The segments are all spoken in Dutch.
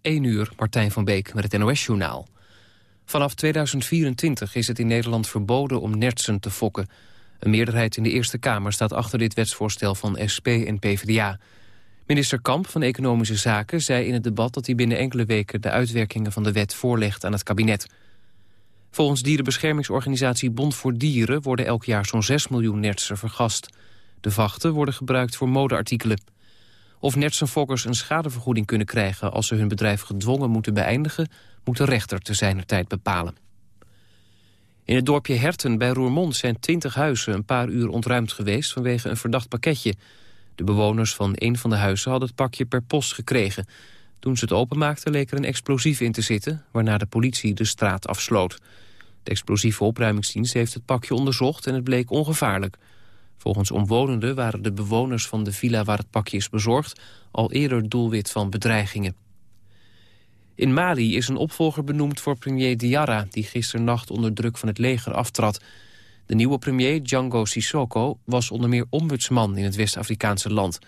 1 uur, Martijn van Beek met het NOS-journaal. Vanaf 2024 is het in Nederland verboden om nertsen te fokken. Een meerderheid in de Eerste Kamer staat achter dit wetsvoorstel van SP en PvdA. Minister Kamp van Economische Zaken zei in het debat... dat hij binnen enkele weken de uitwerkingen van de wet voorlegt aan het kabinet. Volgens dierenbeschermingsorganisatie Bond voor Dieren... worden elk jaar zo'n 6 miljoen nertsen vergast. De vachten worden gebruikt voor modeartikelen. Of nertsenfokkers een schadevergoeding kunnen krijgen... als ze hun bedrijf gedwongen moeten beëindigen... moet de rechter te zijner tijd bepalen. In het dorpje Herten bij Roermond zijn twintig huizen... een paar uur ontruimd geweest vanwege een verdacht pakketje. De bewoners van een van de huizen hadden het pakje per post gekregen. Toen ze het openmaakten leek er een explosief in te zitten... waarna de politie de straat afsloot. De explosieve opruimingsdienst heeft het pakje onderzocht... en het bleek ongevaarlijk... Volgens omwonenden waren de bewoners van de villa waar het pakje is bezorgd... al eerder doelwit van bedreigingen. In Mali is een opvolger benoemd voor premier Diarra... die gisternacht onder druk van het leger aftrad. De nieuwe premier, Django Sissoko, was onder meer ombudsman... in het West-Afrikaanse land.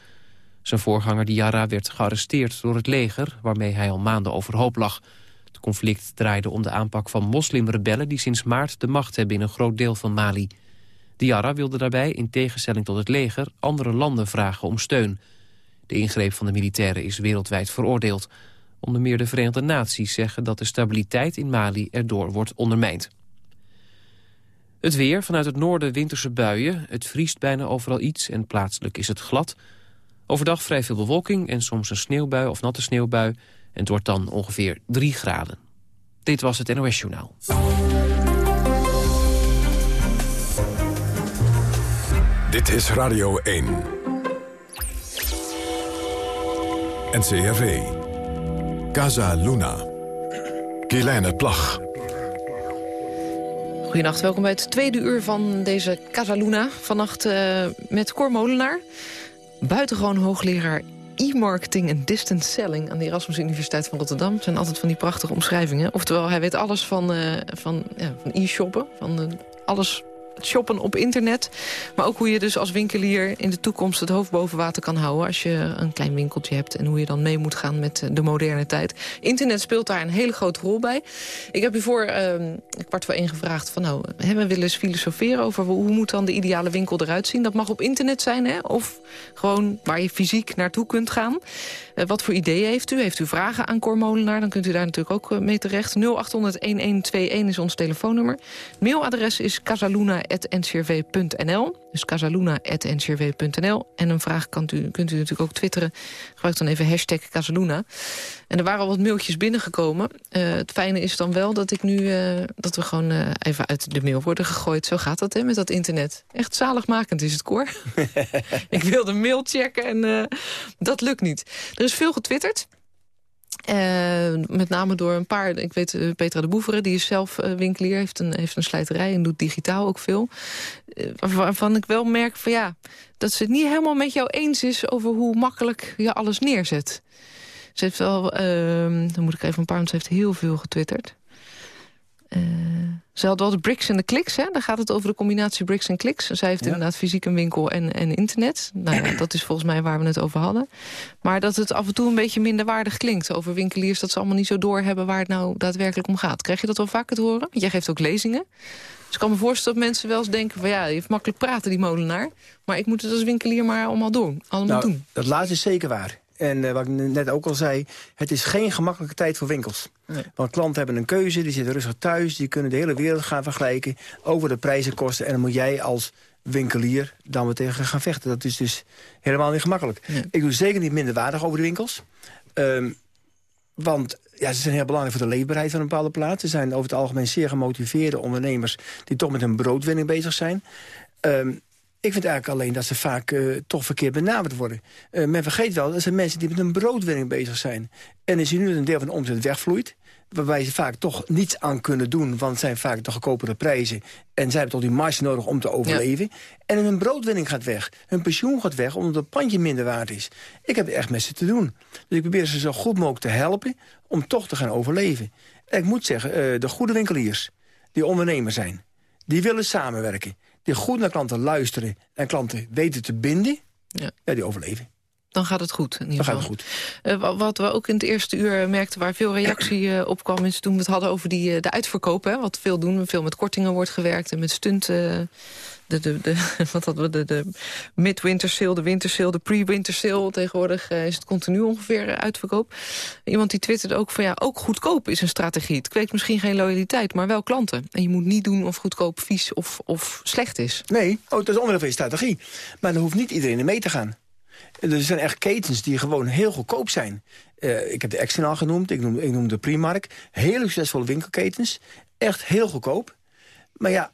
Zijn voorganger Diarra werd gearresteerd door het leger... waarmee hij al maanden overhoop lag. Het conflict draaide om de aanpak van moslimrebellen... die sinds maart de macht hebben in een groot deel van Mali... Diarra wilde daarbij, in tegenstelling tot het leger, andere landen vragen om steun. De ingreep van de militairen is wereldwijd veroordeeld. Onder meer de Verenigde Naties zeggen dat de stabiliteit in Mali erdoor wordt ondermijnd. Het weer, vanuit het noorden winterse buien. Het vriest bijna overal iets en plaatselijk is het glad. Overdag vrij veel bewolking en soms een sneeuwbui of natte sneeuwbui. En het wordt dan ongeveer 3 graden. Dit was het NOS Journaal. Dit is Radio 1. NCRV. Casa Luna. Kielijne Plag. Goedenacht, welkom bij het tweede uur van deze Casa Luna. Vannacht uh, met Cor Molenaar, buitengewoon hoogleraar e-marketing en distance selling aan de Erasmus Universiteit van Rotterdam. Het zijn altijd van die prachtige omschrijvingen. Oftewel, hij weet alles van, uh, van, ja, van e-shoppen, van uh, alles shoppen op internet. Maar ook hoe je dus als winkelier in de toekomst het hoofd boven water kan houden... als je een klein winkeltje hebt en hoe je dan mee moet gaan met de moderne tijd. Internet speelt daar een hele grote rol bij. Ik heb u voor uh, kwart voor één gevraagd van nou, we willen eens filosoferen over hoe moet dan de ideale winkel eruit zien. Dat mag op internet zijn hè? of gewoon waar je fysiek naartoe kunt gaan. Uh, wat voor ideeën heeft u? Heeft u vragen aan Cor Molenaar? Dan kunt u daar natuurlijk ook uh, mee terecht. 0800-1121 is ons telefoonnummer. Mailadres is casaluna.ncrv.nl. Dus casaluna.ncrv.nl. En een vraag kunt u, kunt u natuurlijk ook twitteren. Gebruik dan even hashtag Casaluna. En er waren al wat mailtjes binnengekomen. Uh, het fijne is dan wel dat ik nu uh, dat we gewoon uh, even uit de mail worden gegooid. Zo gaat dat hè, met dat internet. Echt zaligmakend is het, Cor. ik wilde mail checken en dat lukt niet. Er is veel getwitterd. Uh, met name door een paar, ik weet uh, Petra de Boeveren... die is zelf uh, winkelier, heeft een, heeft een slijterij en doet digitaal ook veel. waarvan ik wel merk van ja, dat ze het niet helemaal met jou eens is... over hoe makkelijk je alles neerzet. Ze heeft wel, ehm, dan moet ik even een paar, want ze heeft heel veel getwitterd. Uh, ze had wel de bricks en de kliks, hè? Daar gaat het over de combinatie bricks en kliks. Zij heeft inderdaad fysiek een winkel en, en internet. Nou ja, dat is volgens mij waar we het over hadden. Maar dat het af en toe een beetje minder waardig klinkt over winkeliers... dat ze allemaal niet zo doorhebben waar het nou daadwerkelijk om gaat. Krijg je dat wel vaker te horen? Want jij geeft ook lezingen. Dus ik kan me voorstellen dat mensen wel eens denken... van ja, je heeft makkelijk praten, die molenaar. Maar ik moet het als winkelier maar allemaal doen. Allemaal nou, doen. Dat laatste is zeker waar. En uh, wat ik net ook al zei, het is geen gemakkelijke tijd voor winkels. Nee. Want klanten hebben een keuze, die zitten rustig thuis... die kunnen de hele wereld gaan vergelijken over de prijzenkosten... en dan moet jij als winkelier dan weer tegen gaan vechten. Dat is dus helemaal niet gemakkelijk. Nee. Ik doe zeker niet minder waardig over de winkels. Um, want ja, ze zijn heel belangrijk voor de leefbaarheid van een bepaalde plaats. Ze zijn over het algemeen zeer gemotiveerde ondernemers... die toch met hun broodwinning bezig zijn. Um, ik vind eigenlijk alleen dat ze vaak uh, toch verkeerd benaderd worden. Uh, men vergeet wel, dat zijn mensen die met een broodwinning bezig zijn. En als je nu een deel van de omzet wegvloeit... waarbij ze vaak toch niets aan kunnen doen... want het zijn vaak de goedkopere prijzen... en zij hebben toch die marge nodig om te overleven. Ja. En hun broodwinning gaat weg. Hun pensioen gaat weg, omdat het pandje minder waard is. Ik heb er echt met ze te doen. Dus ik probeer ze zo goed mogelijk te helpen... om toch te gaan overleven. En ik moet zeggen, uh, de goede winkeliers... die ondernemer zijn, die willen samenwerken die goed naar klanten luisteren en klanten weten te binden, ja. ja die overleven. Dan gaat het goed. In ieder Dan gaat geval. het goed. Uh, wat we ook in het eerste uur merkten waar veel reactie uh, op kwam... is toen we het hadden over die, uh, de uitverkoop. Hè, wat veel doen, veel met kortingen wordt gewerkt en met stunt... de, de, de, wat hadden we, de, de midwinter sale, de winter sale, de pre-winter sale. Tegenwoordig is het continu ongeveer uitverkoop. Iemand die twitterde ook van ja, ook goedkoop is een strategie. Het kweekt misschien geen loyaliteit, maar wel klanten. En je moet niet doen of goedkoop vies of, of slecht is. Nee, oh, dat is onderdeel van strategie. Maar dan hoeft niet iedereen mee te gaan. Er zijn echt ketens die gewoon heel goedkoop zijn. Uh, ik heb de Exxon genoemd, ik noem, ik noem de Primark. Hele succesvolle winkelketens. Echt heel goedkoop. Maar ja,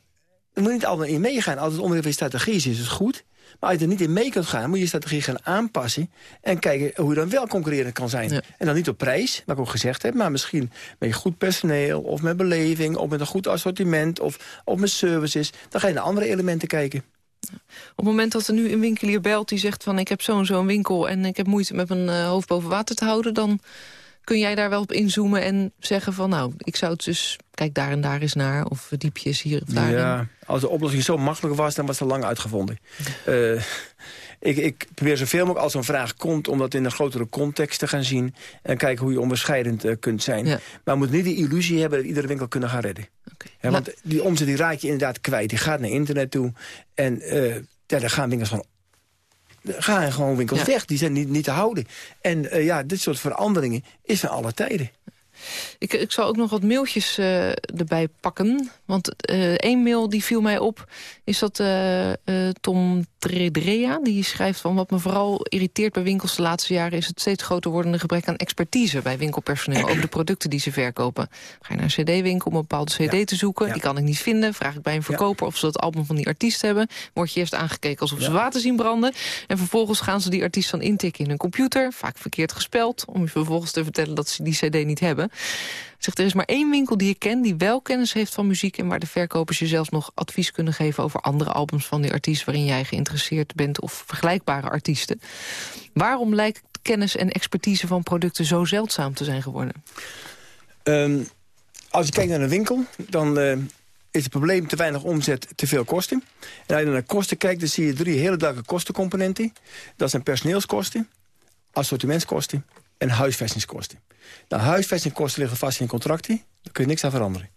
er moet niet altijd in meegaan. Als het onderdeel van je strategie is, is het goed. Maar als je er niet in mee kunt gaan, moet je je strategie gaan aanpassen... en kijken hoe je dan wel concurrerend kan zijn. Ja. En dan niet op prijs, wat ik ook gezegd heb... maar misschien met goed personeel, of met beleving... of met een goed assortiment, of, of met services. Dan ga je naar andere elementen kijken. Op het moment dat er nu een winkelier belt die zegt van... ik heb zo'n zo'n winkel en ik heb moeite met mijn uh, hoofd boven water te houden... dan kun jij daar wel op inzoomen en zeggen van... nou, ik zou het dus, kijk daar en daar eens naar... of diepjes hier of daar. Ja, als de oplossing zo makkelijk was, dan was het lang uitgevonden. Uh, ik, ik probeer zoveel mogelijk als een vraag komt... om dat in een grotere context te gaan zien... en kijken hoe je onderscheidend uh, kunt zijn. Ja. Maar je moet niet de illusie hebben dat iedere winkel kunnen gaan redden. Okay. Ja, want die omzet die raak je inderdaad kwijt. Die gaat naar internet toe. En uh, daar gaan winkels gewoon gaan gewoon winkels ja. weg. Die zijn niet, niet te houden. En uh, ja, dit soort veranderingen is van alle tijden. Ik, ik zal ook nog wat mailtjes uh, erbij pakken. Want uh, één mail die viel mij op, is dat uh, Tom Tredrea. Die schrijft van wat me vooral irriteert bij winkels de laatste jaren... is het steeds groter wordende gebrek aan expertise bij winkelpersoneel... over de producten die ze verkopen. Ga je naar een cd-winkel om een bepaalde cd ja. te zoeken. Ja. Die kan ik niet vinden. Vraag ik bij een verkoper of ze dat album van die artiest hebben. Word je eerst aangekeken alsof ze water zien branden. En vervolgens gaan ze die artiest dan intikken in hun computer. Vaak verkeerd gespeld. Om je vervolgens te vertellen dat ze die cd niet hebben. Zegt, er is maar één winkel die ik ken die wel kennis heeft van muziek... en waar de verkopers je zelfs nog advies kunnen geven... over andere albums van die artiest waarin jij geïnteresseerd bent... of vergelijkbare artiesten. Waarom lijkt kennis en expertise van producten zo zeldzaam te zijn geworden? Um, als je kijkt naar een winkel, dan... Uh is het probleem te weinig omzet, te veel kosten. En als je naar kosten kijkt, dan zie je drie hele duidelijke kostencomponenten. Dat zijn personeelskosten, assortimentskosten en huisvestingskosten. Nou, huisvestingkosten liggen vast in contracten. Daar kun je niks aan veranderen.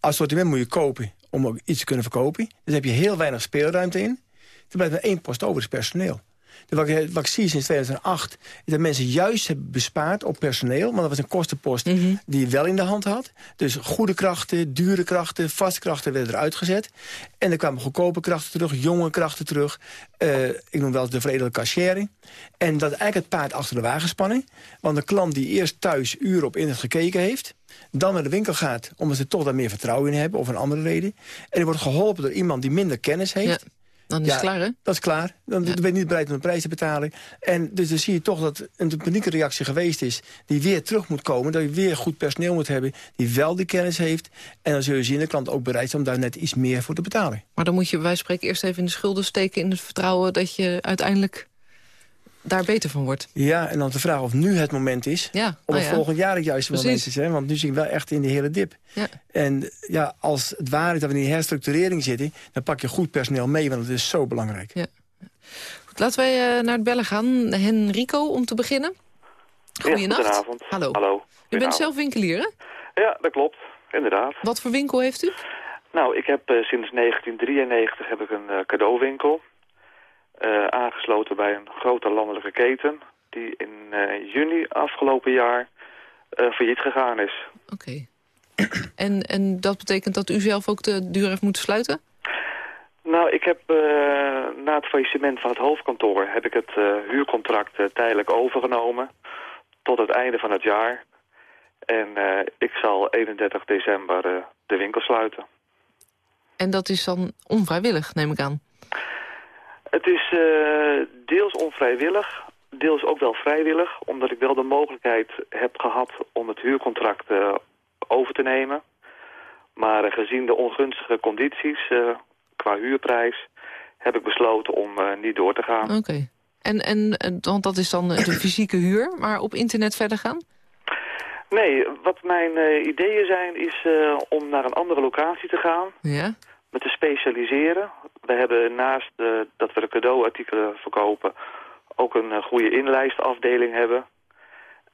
Assortiment moet je kopen om ook iets te kunnen verkopen. Dus heb je heel weinig speelruimte in. Er blijft maar één post over, is personeel. Dus wat, ik, wat ik zie sinds 2008 is dat mensen juist hebben bespaard op personeel. Want dat was een kostenpost mm -hmm. die je wel in de hand had. Dus goede krachten, dure krachten, vaste krachten werden eruit gezet. En er kwamen goedkope krachten terug, jonge krachten terug. Uh, ik noem wel de veredelde cashiering. En dat is eigenlijk het paard achter de wagen spannen. Want de klant die eerst thuis uren op internet gekeken heeft... dan naar de winkel gaat, omdat ze toch daar meer vertrouwen in hebben... of een andere reden. En die wordt geholpen door iemand die minder kennis heeft... Ja. Dan is ja, het klaar, hè? Dat is klaar. Dan ja. ben je niet bereid om een prijs te betalen. En dus dan zie je toch dat een panieke reactie geweest is... die weer terug moet komen. Dat je weer goed personeel moet hebben die wel die kennis heeft. En dan zul je zien dat de klant ook bereid is om daar net iets meer voor te betalen. Maar dan moet je bij wijze van spreken eerst even in de schulden steken... in het vertrouwen dat je uiteindelijk daar beter van wordt. Ja, en dan te vragen of nu het moment is... Ja, of oh het ja. volgend jaar het juiste Precies. moment is. Hè? Want nu zie ik wel echt in de hele dip. Ja. En ja, als het waar is dat we in die herstructurering zitten... dan pak je goed personeel mee, want dat is zo belangrijk. Ja. Goed, laten wij uh, naar het bellen gaan. Henrico, om te beginnen. Goedenacht. Ja, goedenavond. Hallo. Hallo. U bent zelf winkelier, hè? Ja, dat klopt. Inderdaad. Wat voor winkel heeft u? Nou, ik heb uh, sinds 1993 heb ik een uh, cadeauwinkel. Uh, aangesloten bij een grote landelijke keten... die in uh, juni afgelopen jaar uh, failliet gegaan is. Oké. Okay. en, en dat betekent dat u zelf ook de deur heeft moeten sluiten? Nou, ik heb na het faillissement van het hoofdkantoor... heb ik het huurcontract tijdelijk overgenomen tot het einde van het jaar. En ik zal 31 december de winkel sluiten. En dat is dan onvrijwillig, neem ik aan? Het is uh, deels onvrijwillig, deels ook wel vrijwillig... omdat ik wel de mogelijkheid heb gehad om het huurcontract uh, over te nemen. Maar uh, gezien de ongunstige condities qua huurprijs... heb ik besloten om niet door te gaan. Oké. Okay. En, en, want dat is dan de fysieke huur, maar op internet verder gaan? Nee, wat mijn ideeën zijn is om naar een andere locatie te gaan... Ja? Me te specialiseren. We hebben naast uh, dat we de cadeauartikelen verkopen... ook een goede inlijstafdeling hebben.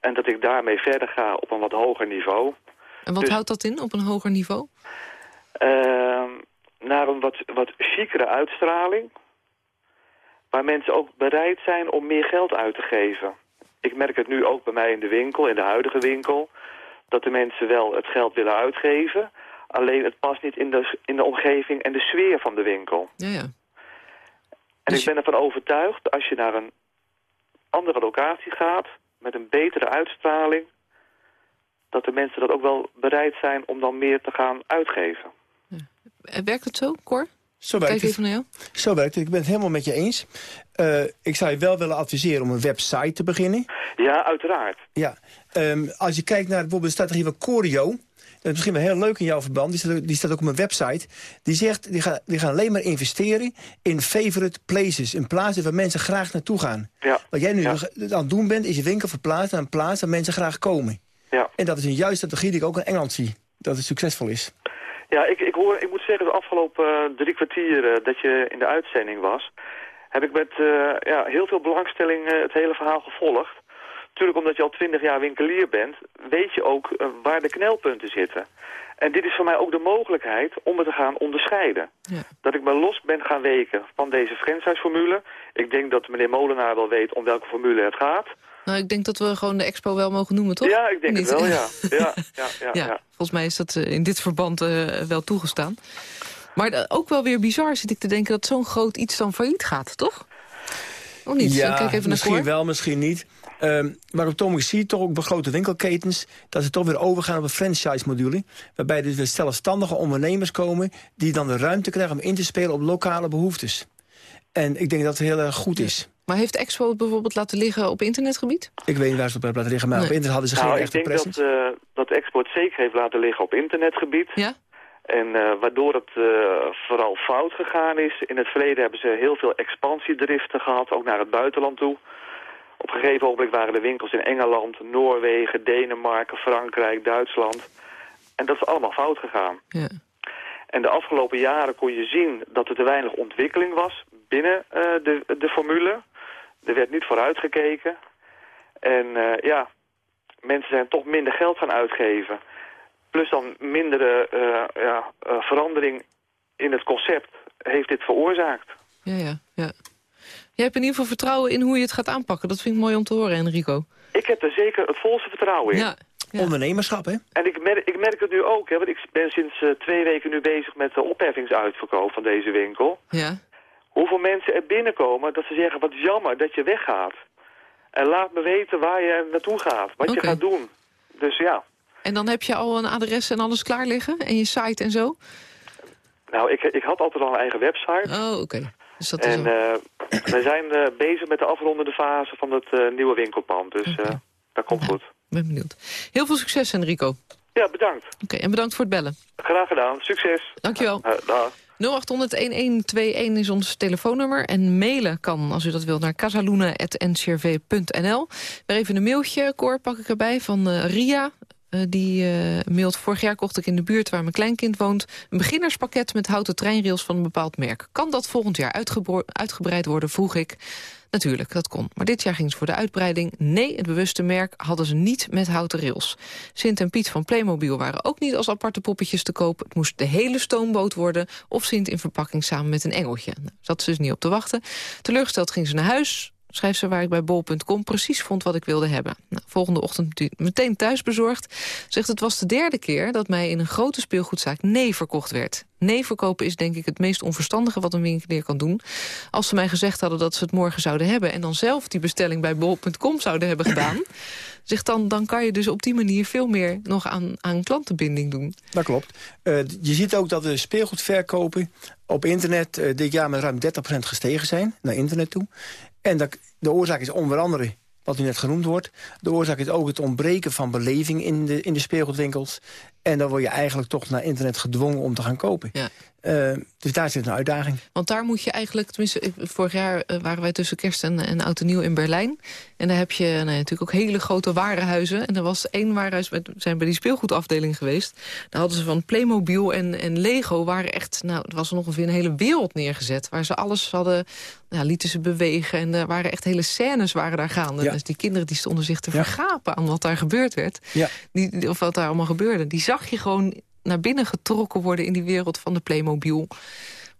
En dat ik daarmee verder ga op een wat hoger niveau. En wat dus- houdt dat in, op een hoger niveau? Uh, naar een wat, wat chicere uitstraling. Waar mensen ook bereid zijn om meer geld uit te geven. Ik merk het nu ook bij mij in de winkel, in de huidige winkel. Dat de mensen wel het geld willen uitgeven. Alleen het past niet in de, in de omgeving en de sfeer van de winkel. Ja, ja. En dus ik ben ervan overtuigd, als je naar een andere locatie gaat... met een betere uitstraling... dat de mensen dat ook wel bereid zijn om dan meer te gaan uitgeven. Ja. Werkt het zo, Cor? Zo werkt Kijk even naar jou. Zo werkt het. Ik ben het helemaal met je eens. Uh, ik zou je wel willen adviseren om een website te beginnen. Ja, uiteraard. Ja. Um, als je kijkt naar bijvoorbeeld de strategie van Corio... dat is misschien wel heel leuk in jouw verband... die staat, die staat ook op mijn website... die zegt, die gaan, die gaan alleen maar investeren in favorite places... in plaatsen waar mensen graag naartoe gaan. Ja. Wat jij nu aan het doen bent, is je winkel verplaatsen... naar een plaats waar mensen graag komen. Ja. En dat is een juiste strategie die ik ook in Engeland zie. Dat het succesvol is. Ja, ik, ik, hoor, ik moet zeggen, de afgelopen uh, drie kwartier uh, dat je in de uitzending was... heb ik met uh, ja, heel veel belangstelling het hele verhaal gevolgd. Natuurlijk omdat je al twintig jaar winkelier bent, weet je ook waar de knelpunten zitten. En dit is voor mij ook de mogelijkheid om het te gaan onderscheiden. Ja. Dat ik me los ben gaan weken van deze franchise-formule. Ik denk dat meneer Molenaar wel weet om welke formule het gaat... Nou, ik denk dat we gewoon de expo wel mogen noemen, toch? Ja, ik denk Niet? het wel, ja. Ja, ja, ja, ja. Volgens mij is dat in dit verband uh, wel toegestaan. Maar ook wel weer bizar zit ik te denken dat zo'n groot iets dan failliet gaat, toch? Of niet? Ja, Kijk even misschien naar wel, misschien niet. Um, maar op Tom zie toch ook bij grote winkelketens... dat ze toch weer overgaan op een franchise-module. Waarbij dus weer zelfstandige ondernemers komen... die dan de ruimte krijgen om in te spelen op lokale behoeftes. En ik denk dat het heel erg goed is. Maar heeft Expo het bijvoorbeeld laten liggen op internetgebied? Ik weet niet waar ze het op hebben laten liggen, maar nee. op internet hadden ze nou, geen echte presence. Ik denk dat, uh, dat Expo het zeker heeft laten liggen op internetgebied. Ja? En uh, waardoor het uh, vooral fout gegaan is. In het verleden hebben ze heel veel expansiedriften gehad, ook naar het buitenland toe. Op een gegeven moment waren de winkels in Engeland, Noorwegen, Denemarken, Frankrijk, Duitsland. En dat is allemaal fout gegaan. Ja. En de afgelopen jaren kon je zien dat er te weinig ontwikkeling was binnen uh, de, de formule. Er werd niet vooruitgekeken. En uh, ja, mensen zijn toch minder geld gaan uitgeven. Plus dan mindere uh, ja, verandering in het concept heeft dit veroorzaakt. Ja, ja, ja. Jij hebt in ieder geval vertrouwen in hoe je het gaat aanpakken. Dat vind ik mooi om te horen, Enrico. Ik heb er zeker het volste vertrouwen in. Ja, ja. Ondernemerschap, hè? En ik merk, ik merk het nu ook, hè, want ik ben sinds uh, twee weken nu bezig met de opheffingsuitverkoop van deze winkel. Ja. Hoeveel mensen er binnenkomen dat ze zeggen, wat jammer dat je weggaat. En laat me weten waar je naartoe gaat, wat je gaat doen. Dus ja. En dan heb je al een adres en alles klaar liggen? En je site en zo? Nou, ik, ik had altijd al een eigen website. Oh, oké. Dus dat is En uh, we zijn uh, bezig met de afrondende fase van het uh, nieuwe winkelpand. Dus Oké. dat komt Ja. goed. ben benieuwd. Heel veel succes, Enrico. Oké, Ja, bedankt. en bedankt voor het bellen. Graag gedaan. Succes. Dankjewel. Dag. 0800-1121 is ons telefoonnummer. En mailen kan, als u dat wilt, naar casaluna.ncrv.nl. Weer even een mailtje, Cor, pak ik erbij, van eh, Ria. Eh, die eh, mailt, vorig jaar kocht ik in de buurt waar mijn kleinkind woont... een beginnerspakket met houten treinrails van een bepaald merk. Kan dat volgend jaar uitgebreid worden, vroeg ik. Natuurlijk, dat kon. Maar dit jaar ging ze voor de uitbreiding. Nee, het bewuste merk hadden ze niet met houten rails. Sint en Piet van Playmobil waren ook niet als aparte poppetjes te koop. Het moest de hele stoomboot worden of Sint in verpakking samen met een engeltje. Nou, zat ze dus niet op te wachten. Teleurgesteld ging ze naar huis, schrijft ze waar ik bij bol.com precies vond wat ik wilde hebben. Nou, volgende ochtend meteen- meteen thuis bezorgd. Zegt het was de derde keer dat mij in een grote speelgoedzaak nee verkocht werd. Nee verkopen is denk ik het meest onverstandige wat een winkelier kan doen. Als ze mij gezegd hadden dat ze het morgen zouden hebben... en dan zelf die bestelling bij bol.com zouden hebben gedaan... zegt dan, dan kan je dus op die manier veel meer nog aan, aan klantenbinding doen. Dat klopt. Eh, je ziet ook dat de speelgoedverkopen op internet eh, dit jaar met ruim 30% gestegen zijn, naar internet toe. En dat, de oorzaak is onder andere, wat u net genoemd wordt... de oorzaak is ook het ontbreken van beleving in de, in de speelgoedwinkels. En dan word je eigenlijk toch naar internet gedwongen om te gaan kopen. Ja. Eh, dus daar zit een uitdaging. Want daar moet je eigenlijk, tenminste, vorig jaar eh, waren wij tussen kerst en, en oud en nieuw in Berlijn. En daar heb je nou, ja, natuurlijk ook hele grote warenhuizen. En er was één warenhuis, we zijn bij die speelgoedafdeling geweest. Daar hadden ze van Playmobil en, en Lego waren echt, nou, het was er ongeveer een hele wereld neergezet. Waar ze alles hadden, ja, lieten ze bewegen. En er waren echt hele scènes waren daar gaande. Dus die kinderen die stonden zich te vergapen aan wat daar gebeurd werd. Ja. Die, of wat daar allemaal gebeurde. Die zag je gewoon naar binnen getrokken worden in die wereld van de Playmobil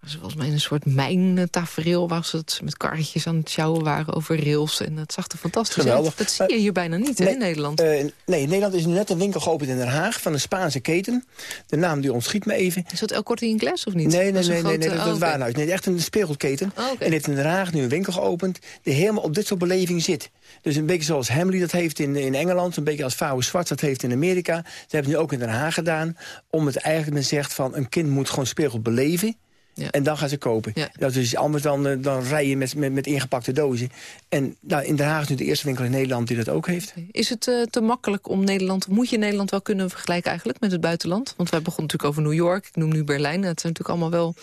was volgens mij een soort mijntafereel was het. Met karretjes aan het sjouwen waren over rails. En dat zag er fantastisch uit. Dat zie je hier bijna niet in Nederland. Uh, nee, in Nederland is nu net een winkel geopend in Den Haag... van een Spaanse keten. De naam die ontschiet me even. Is dat El Corte Inglés of niet? Nee, nee, nee, nee, nee, dat is oh, Waarhuis. Nee, echt een speelgoedketen. Oh, En heeft in Den Haag nu een winkel geopend... die helemaal op dit soort beleving zit. Dus een beetje zoals Hamley dat heeft in, in Engeland... een beetje als Vouwen Zwart dat heeft in Amerika. Ze hebben het nu ook in Den Haag gedaan... om het eigenlijk men zegt van een kind moet gewoon speelgoed beleven... Ja. En dan gaan ze kopen. Dat is anders dan, eh, dan rijden met, met, met ingepakte dozen. En nou, in Den Haag is nu de eerste winkel in Nederland die dat ook heeft. Is het uh, te makkelijk om Nederland... Moet je Nederland wel kunnen vergelijken eigenlijk met het buitenland? Want wij begonnen natuurlijk over New York. Ik noem nu Berlijn. Het zijn natuurlijk allemaal wel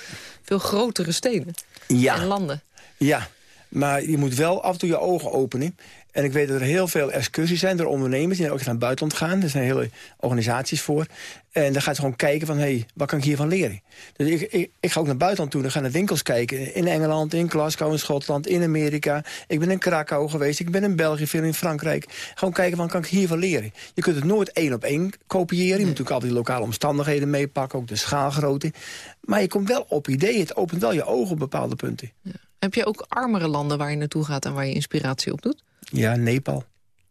veel grotere steden ja. en landen. Ja, maar je moet wel af en toe je ogen openen. En ik weet dat er heel veel excursies zijn door ondernemers... die ook naar buitenland gaan. Er zijn hele organisaties voor. En dan gaat ze gewoon kijken van, hé, hey, wat kan ik hiervan leren? Dus ik, ik, ga ook naar buitenland toe. Dan ga naar winkels kijken. In Engeland, in Glasgow, in Schotland, in Amerika. Ik ben in Krakau geweest. Ik ben in België, veel in Frankrijk. Gewoon kijken, van kan ik hiervan leren? Je kunt het nooit één op één kopiëren. Je moet natuurlijk altijd de lokale omstandigheden meepakken. Ook de schaalgrootte. Maar je komt wel op ideeën. Het opent wel je ogen op bepaalde punten. Heb je ook armere landen waar je naartoe gaat... en waar je inspiratie op doet? Ja, Nepal.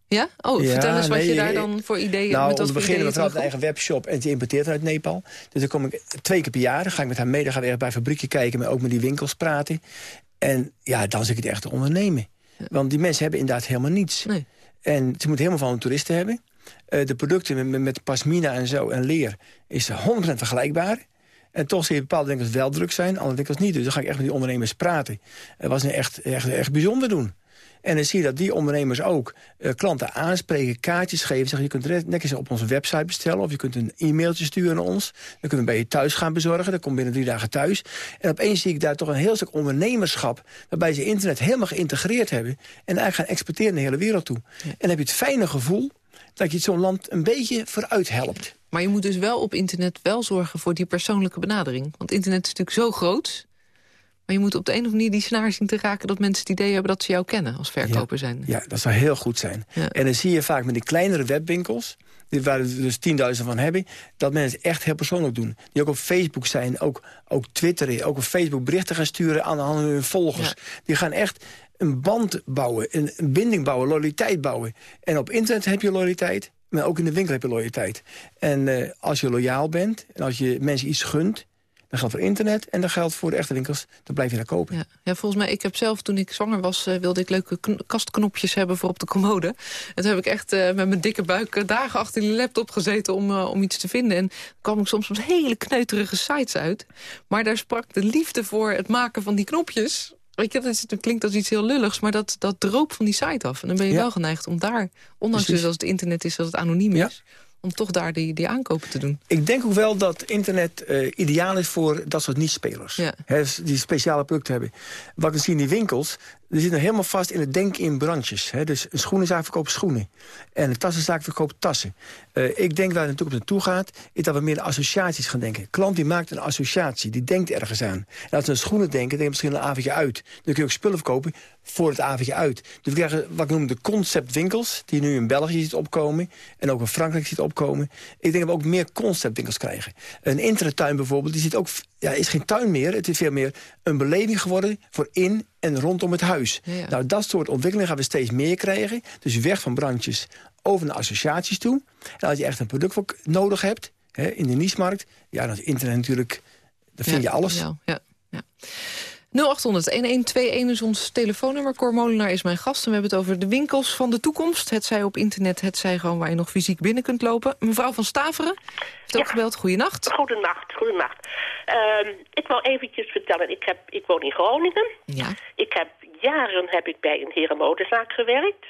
Ja? Oh, vertel eens wat je daar dan voor ideeën... Nou, om te beginnen, we hebben een eigen webshop en ze importeert uit Nepal. Dus dan kom ik twee keer per jaar, dan ga ik met haar mee... dan gaan we echt bij fabrieken kijken, maar ook met die winkels praten. En ja, dan zit ik het echt te ondernemen. Want die mensen hebben inderdaad helemaal niets. Nee. En ze moeten helemaal van toeristen hebben. Uh, de producten met, met pasmina en zo en leer is 100% vergelijkbaar. En toch zie je bepaalde winkels wel druk zijn, andere winkels niet. Dus dan ga ik echt met die ondernemers praten. Het was een echt, echt, echt bijzonder doen. En dan zie je dat die ondernemers ook uh, klanten aanspreken, kaartjes geven. Zeggen, je kunt netjes op onze website bestellen... of je kunt een e-mailtje sturen naar ons. Dan kunnen we bij je thuis gaan bezorgen. Dat komt binnen drie dagen thuis. En opeens zie ik daar toch een heel stuk ondernemerschap... waarbij ze internet helemaal geïntegreerd hebben... en eigenlijk gaan exporteren naar de hele wereld toe. En dan heb je het fijne gevoel dat je zo'n land een beetje vooruit helpt. Maar je moet dus wel op internet wel zorgen voor die persoonlijke benadering. Want internet is natuurlijk zo groot... Maar je moet op de een of andere manier die snaar zien te raken... dat mensen het idee hebben dat ze jou kennen als verkoper zijn. Ja, dat zou heel goed zijn. En dan zie je vaak met die kleinere webwinkels waar we dus tienduizend van hebben... dat mensen het echt heel persoonlijk doen. Die ook op Facebook zijn, ook, ook twitteren... ook op Facebook berichten gaan sturen aan, aan hun volgers. Die gaan echt een band bouwen, een, een, binding bouwen, loyaliteit bouwen. En op internet heb je loyaliteit, maar ook in de winkel heb je loyaliteit. En uh, als je loyaal bent en als je mensen iets gunt... Dat geldt voor internet en dat geldt voor de echte winkels. Dan blijf je daar kopen. Ja, ja volgens mij, ik heb zelf toen ik zwanger was... Uh, wilde ik leuke kastknopjes hebben voor op de commode. En toen heb ik echt uh, met mijn dikke buik uh, dagen achter die laptop gezeten... om, om iets te vinden. En kwam ik soms op hele kneuterige sites uit. Maar daar sprak de liefde voor het maken van die knopjes... Weet je, dat, klinkt als iets heel lulligs, maar dat, dat droop van die site af. En dan ben je wel geneigd om daar, ondanks dus als het internet is, dat het anoniem is om toch daar die, die aankopen te doen. Ik denk ook wel dat internet uh, ideaal is voor dat soort niet-spelers. Ja. die speciale producten hebben. Wat ik zie in die winkels, die zitten helemaal vast in het denken in branches. Hè? Dus een schoenenzaak verkoopt schoenen. En een tassenzaak verkoopt tassen. Uh, ik denk waar het natuurlijk op naartoe gaat... is dat we meer associaties gaan denken. klant die maakt een associatie, die denkt ergens aan. En als we aan schoenen denken, denk je misschien een avondje uit. Dan kun je ook spullen verkopen voor het avondje uit. Dus we krijgen wat ik noem de conceptwinkels... die nu in België ziet opkomen en ook in Frankrijk ziet opkomen. Ik denk dat we ook meer conceptwinkels krijgen. Een internettuin bijvoorbeeld, die zit ook ja, is geen tuin meer. Het is veel meer een beleving geworden voor in en rondom het huis. Nou, dat soort ontwikkelingen gaan we steeds meer krijgen. Dus weg van brandjes over naar associaties toe. En als je echt een product voor nodig hebt, hè, in de niche-markt... ja, dan is internet natuurlijk, dan vind je alles. Ja, ja, ja. 0800-1121 is ons telefoonnummer. Cor Molenaar is mijn gast en we hebben het over de winkels van de toekomst. Het zij op internet, het zij gewoon waar je nog fysiek binnen kunt lopen. Mevrouw van Staveren heeft ook gebeld. Goedenacht. Goedenacht, goedenacht. Uh, ik wil eventjes vertellen, ik, heb, ik woon in Groningen. Ja. Ik heb jaren heb ik bij een herenmodezaak gewerkt.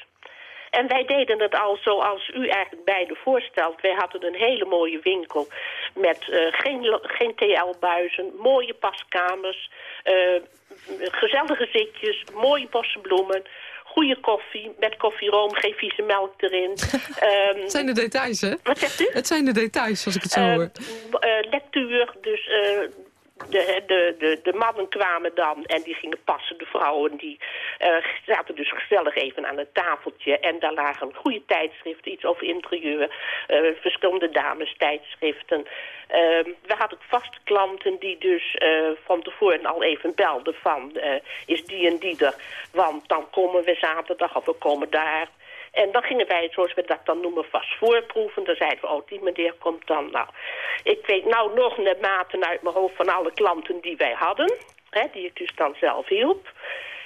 En wij deden het al zoals u eigenlijk beide voorstelt. Wij hadden een hele mooie winkel met uh, geen, geen TL-buizen, mooie paskamers, uh, gezellige zitjes, mooie bossenbloemen goede koffie, met koffieroom, geen vieze melk erin. um, het zijn de details, hè? Wat zegt u? Het zijn de details, als ik het zo uh, hoor. Uh, lectuur, dus uh, de, de, de, mannen kwamen dan en die gingen passen. De vrouwen die uh, zaten dus gezellig even aan het tafeltje. En daar lagen goede tijdschriften, iets over interieur. Uh, verschillende dames tijdschriften. Uh, we hadden vaste klanten die dus van tevoren al even belden van... is die en die er, want dan komen we zaterdag of we komen daar... En dan gingen wij, zoals we dat dan noemen, vast voorproeven. Dan zeiden we, oh, die meneer komt dan. Nou, ik weet nou nog de maten uit mijn hoofd van alle klanten die wij hadden. Hè, die ik dus dan zelf hielp.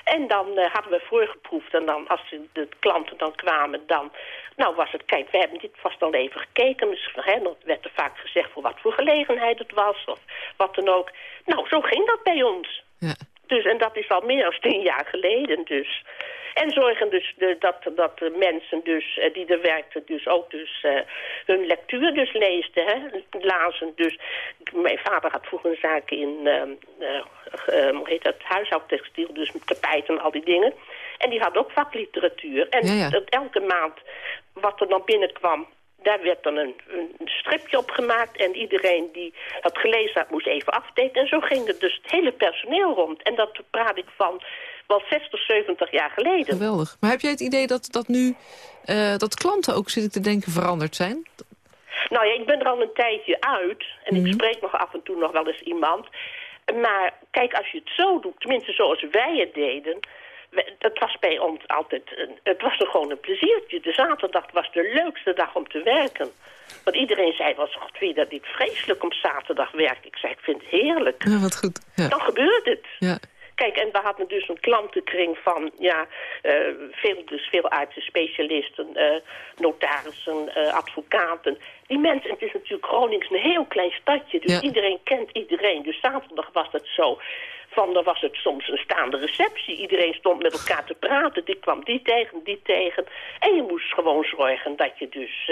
En dan uh, hadden we voorgeproefd. En dan, als de klanten dan kwamen, dan... Nou was het, kijk, we hebben dit vast al even gekeken. Dus, hè, dan werd er vaak gezegd voor wat voor gelegenheid het was. Of wat dan ook. Nou, zo ging dat bij ons. Ja. Dus, en dat is al meer dan tien jaar geleden dus. En zorgen dus de, dat, dat de mensen dus, eh, die er werkten dus ook dus, uh, hun lectuur dus leesden. Hè? Lazen dus. Mijn vader had vroeger een zaak in, uh, uh, hoe heet dat, huishoudtextiel, dus tapijt en al die dingen. En die had ook vakliteratuur. En ja, ja. elke maand wat er dan binnenkwam, daar werd dan een, een, stripje op gemaakt. En iedereen die het gelezen had, moest even aftekenen. En zo ging het dus het hele personeel rond. En dat praat ik van wel 60, 70 jaar geleden. Geweldig. Maar heb jij het idee dat, dat nu uh, dat klanten ook, zitten te denken, veranderd zijn? Nou ja, ik ben er al een tijdje uit. En ik mhm. spreek nog af en toe nog wel eens iemand. Maar kijk, als je het zo doet, tenminste zoals wij het deden... Dat was bij ons altijd, een, het was er gewoon een pleziertje. De zaterdag was de leukste dag om te werken. Want iedereen zei, vind je dat niet vreselijk om zaterdag werken? Ik zei, ik vind het heerlijk. Ja, wat goed. Ja. Dan gebeurt het. Ja. Kijk, en we hadden dus een klantenkring van ja, uh, veel, dus veel artsen, specialisten, uh, notarissen, uh, advocaten. Die mensen, het is natuurlijk Gronings een heel klein stadje, dus iedereen kent iedereen. Dus zaterdag was het zo van, dan was het soms een staande receptie. Iedereen stond met elkaar te praten, die kwam die tegen, die tegen. En je moest gewoon zorgen dat je dus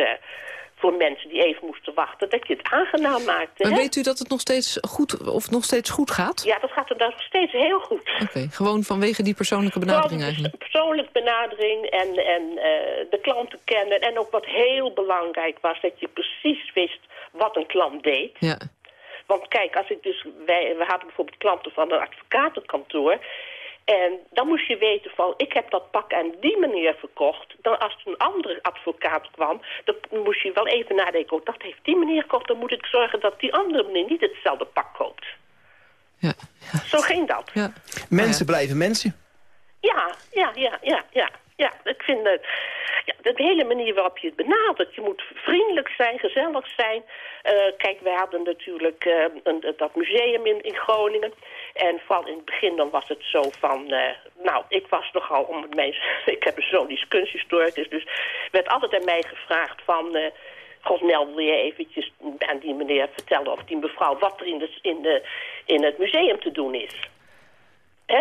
voor mensen die even moesten wachten, dat je het aangenaam maakte. Maar weet u dat het nog steeds goed, of nog steeds goed gaat? Ja, dat gaat er nog steeds heel goed. Oké, gewoon vanwege die persoonlijke benadering eigenlijk? Persoonlijke benadering en, en uh, de klanten kennen. En ook wat heel belangrijk was, dat je precies wist wat een klant deed. Ja. Want kijk, als ik dus, wij, we hadden bijvoorbeeld klanten van een advocatenkantoor... En dan moest je weten van, ik heb dat pak aan die manier verkocht. Dan als er een andere advocaat kwam, dan moest je wel even nadenken. Oh, dat heeft die meneer gekocht, dan moet ik zorgen dat die andere meneer niet hetzelfde pak koopt. Ja, ja. Zo ging dat. Ja. Mensen blijven mensen. Ja, ja, ja, ja, ja. Ja, ik vind het... Ja, de hele manier waarop je het benadert. Je moet vriendelijk zijn, gezellig zijn. Uh, kijk, wij hadden natuurlijk uh, een, dat museum in, in Groningen. En vooral in het begin dan was het zo van... Uh, nou, ik was nogal om het mensen... ik heb een zoon die is. Dus werd altijd aan mij gevraagd van... God, Nel, wil je eventjes aan die meneer vertellen of die mevrouw... wat er in, de, in, de, in het museum te doen is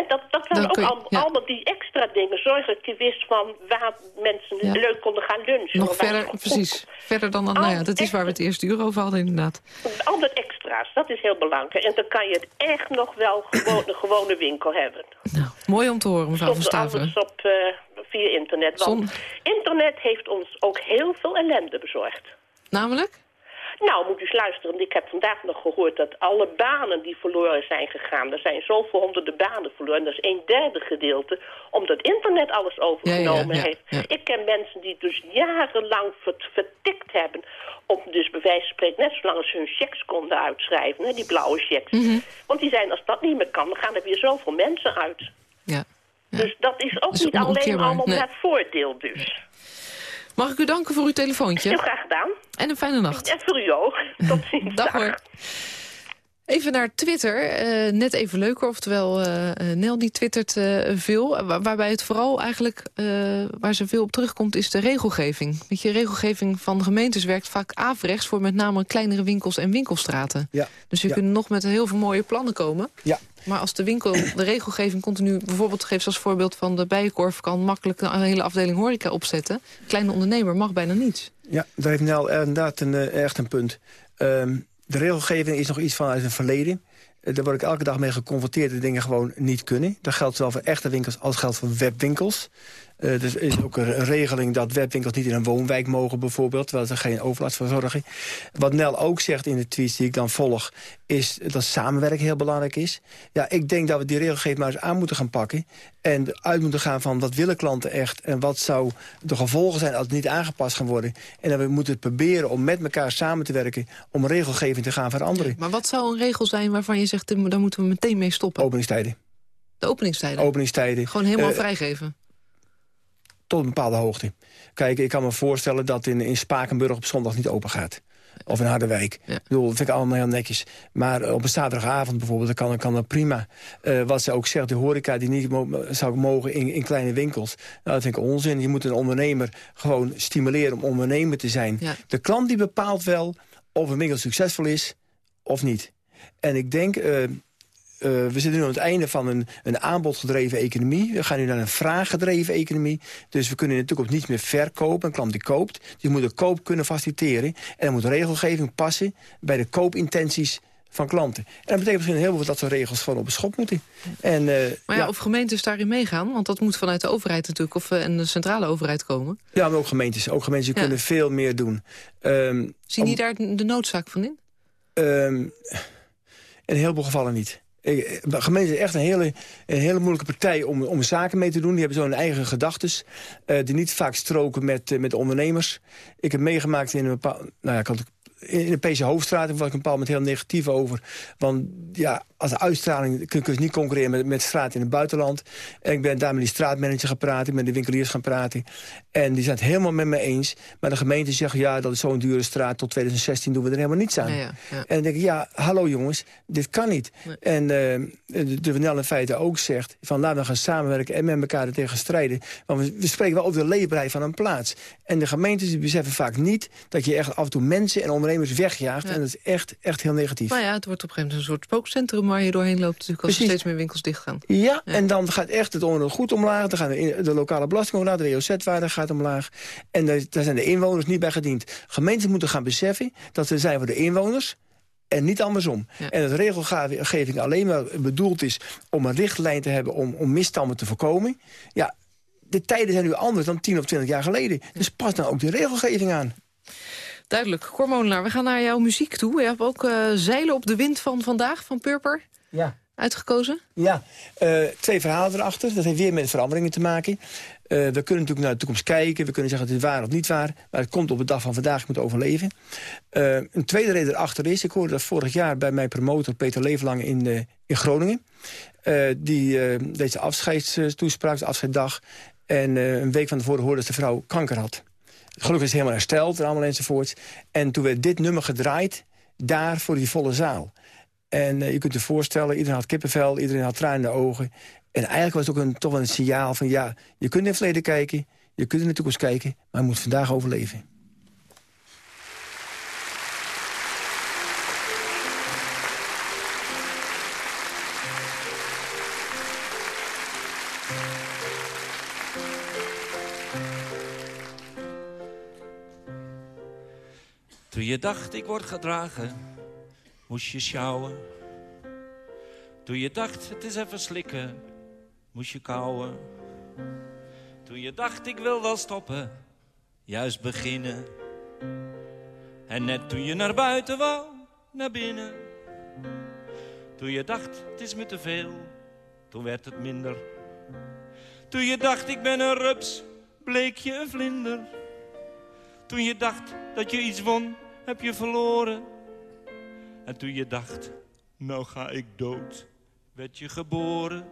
dat, dat waren ook al, allemaal die extra dingen. Zorgen dat je wist van waar mensen leuk konden gaan lunchen. Nog verder, precies. Verder dan, dan nou ja, dat is waar we het eerste uur over hadden inderdaad. Al dat extra's, dat is heel belangrijk. En dan kan je het echt nog wel gewoon, een gewone winkel hebben. Nou, mooi om te horen, mevrouw Verstaven. Anders op, uh, via internet. Want internet heeft ons ook heel veel ellende bezorgd. Namelijk? Nou, moet u eens luisteren. Ik heb vandaag nog gehoord dat alle banen die verloren zijn gegaan... er zijn zoveel honderden banen verloren. Dat is een derde gedeelte, omdat internet alles overgenomen heeft. Ik ken mensen die dus jarenlang vertikt hebben... om dus bij wijze van spreken net zolang ze hun checks konden uitschrijven... Hè, die blauwe checks. Mhm. Want die zijn, als dat niet meer kan, dan gaan er weer zoveel mensen uit. Ja. Dus dat is ook niet alleen allemaal nee. met voordeel dus. Mag ik u danken voor uw telefoontje? Heel graag gedaan. En een fijne nacht. En voor u ook. Tot ziens. Dag hoor. Even naar Twitter, uh, net even leuker. Oftewel, uh, Nel die twittert uh, veel. waarbij het vooral eigenlijk, waar ze veel op terugkomt, is de regelgeving. Weet je, regelgeving van gemeentes werkt vaak averechts... voor met name kleinere winkels en winkelstraten. Ja. Dus je ja. kunt nog met heel veel mooie plannen komen. Ja. Maar als de winkel de regelgeving continu... bijvoorbeeld geeft als voorbeeld van de bijenkorf... kan makkelijk een hele afdeling horeca opzetten. Kleine ondernemer mag bijna niets. Ja, daar heeft Nel inderdaad een, echt een punt. Um, de regelgeving is nog iets vanuit het verleden. Eh, daar word ik elke dag mee geconfronteerd dat dingen gewoon niet kunnen. Dat geldt zowel voor echte winkels als geldt voor webwinkels. Uh, er is ook een regeling dat webwinkels niet in een woonwijk mogen bijvoorbeeld... terwijl ze geen overlastverzorging. Wat Nel ook zegt in de tweets die ik dan volg... is dat samenwerken heel belangrijk is. Ja, ik denk dat we die regelgeving maar eens aan moeten gaan pakken... en uit moeten gaan van wat willen klanten echt... en wat zou de gevolgen zijn als het niet aangepast gaan worden. En dan we moeten het proberen om met elkaar samen te werken... om regelgeving te gaan veranderen. maar wat zou een regel zijn waarvan je zegt... daar moeten we meteen mee stoppen? Openingstijden. De openingstijden? Openingstijden. Gewoon helemaal uh, vrijgeven? Tot een bepaalde hoogte. Kijk, ik kan me voorstellen dat in, in Spakenburg op zondag niet open gaat. Of in Harderwijk. Ja. Ik bedoel, dat vind ik allemaal heel netjes. Maar op een zaterdagavond bijvoorbeeld, dan kan, kan dat prima. Uh, wat ze ook zegt, de horeca die niet zou mogen in, in kleine winkels. Nou, dat vind ik onzin. Je moet een ondernemer gewoon stimuleren om ondernemer te zijn. Ja. De klant die bepaalt wel of een winkel succesvol is of niet. En ik denk, uh, uh, we zitten nu aan het einde van een, een aanbodgedreven economie. We gaan nu naar een vraaggedreven economie. Dus we kunnen in de toekomst niet meer verkopen. Een klant die koopt. Dus je moet de koop kunnen faciliteren. En dan moet regelgeving passen bij de koopintenties van klanten. En dat betekent misschien heel veel dat soort regels gewoon op een schop moeten. En, uh, maar ja, of gemeentes daarin meegaan? Want dat moet vanuit de overheid natuurlijk, of uh, en de centrale overheid komen. Ja, maar ook gemeentes. Ook gemeentes kunnen veel meer doen. Um, Zien die daar de noodzaak van in? Um, in heel veel gevallen niet. Gemeente is echt een hele, hele moeilijke partij om, om zaken mee te doen. Die hebben zo'n eigen gedachtes. Uh, die niet vaak stroken met, uh, met ondernemers. Ik heb meegemaakt in een bepaald... Nou ja, in de PC Hoofdstraat was ik een bepaald moment heel negatief over. Want ja, als uitstraling kun je niet concurreren met, met straat in het buitenland. En ik ben daar met die straatmanager gaan praten, ik met de winkeliers gaan praten. En die zijn het helemaal met me eens. Maar de gemeente zegt, ja, dat is zo'n dure straat. Tot 2016 doen we er helemaal niets aan. Ja, ja, En dan denk ik, ja, hallo jongens, dit kan niet. En uh, de, de in feite ook zegt, van laten we gaan samenwerken en met elkaar er tegen strijden. Want we, we spreken wel over de leefbaarheid van een plaats. En de gemeentes beseffen vaak niet dat je echt af en toe mensen en ondernemers wegjaagt. En dat is echt, echt heel negatief. Maar ja, het wordt op een gegeven moment een soort spookcentrum waar je doorheen loopt. Natuurlijk als er steeds meer winkels dicht gaan. Ja, en dan gaat echt het onderdeel goed omlaag. Dan gaan de, de lokale belasting omlaag, de WOZ-waarde gaat omlaag. En daar, daar zijn de inwoners niet bij gediend. Gemeenten moeten gaan beseffen dat ze zijn voor de inwoners en niet andersom. En dat regelgeving alleen maar bedoeld is om een richtlijn te hebben... om, om misstanden te voorkomen. Ja, de tijden zijn nu anders dan 10 of 20 jaar geleden. Dus pas dan ook de regelgeving aan. Duidelijk. Cor we gaan naar jouw muziek toe. Je hebt ook uh, Zeilen op de wind van vandaag, van Purper. Ja. Uitgekozen? Ja, uh, twee verhalen erachter. Dat heeft weer met veranderingen te maken. Uh, we kunnen natuurlijk naar de toekomst kijken. We kunnen zeggen dat het waar of niet waar. Maar het komt op de dag van vandaag. moet overleven. Een tweede reden erachter is... Ik hoorde dat vorig jaar bij mijn promotor Peter Leeflang in, in Groningen. die deze afscheidstoespraak, de afscheidsdag. En een week van tevoren hoorde dat de vrouw kanker had. Gelukkig is helemaal hersteld en allemaal enzovoorts. En toen werd dit nummer gedraaid, daar voor die volle zaal. En uh, je kunt je voorstellen, iedereen had kippenvel, iedereen had tranen in de ogen. En eigenlijk was het ook een, toch wel een signaal van... ja, je kunt in het verleden kijken, je kunt in de toekomst kijken... maar je moet vandaag overleven. Toen je dacht ik word gedragen, moest je sjouwen. Toen je dacht het is even slikken, moest je kauwen. Toen je dacht ik wil wel stoppen, juist beginnen. En net toen je naar buiten wou, naar binnen. Toen je dacht het is me te veel, toen werd het minder. Toen je dacht ik ben een rups, bleek je een vlinder. Toen je dacht dat je iets won, heb je verloren. En toen je dacht, nou ga ik dood, werd je geboren.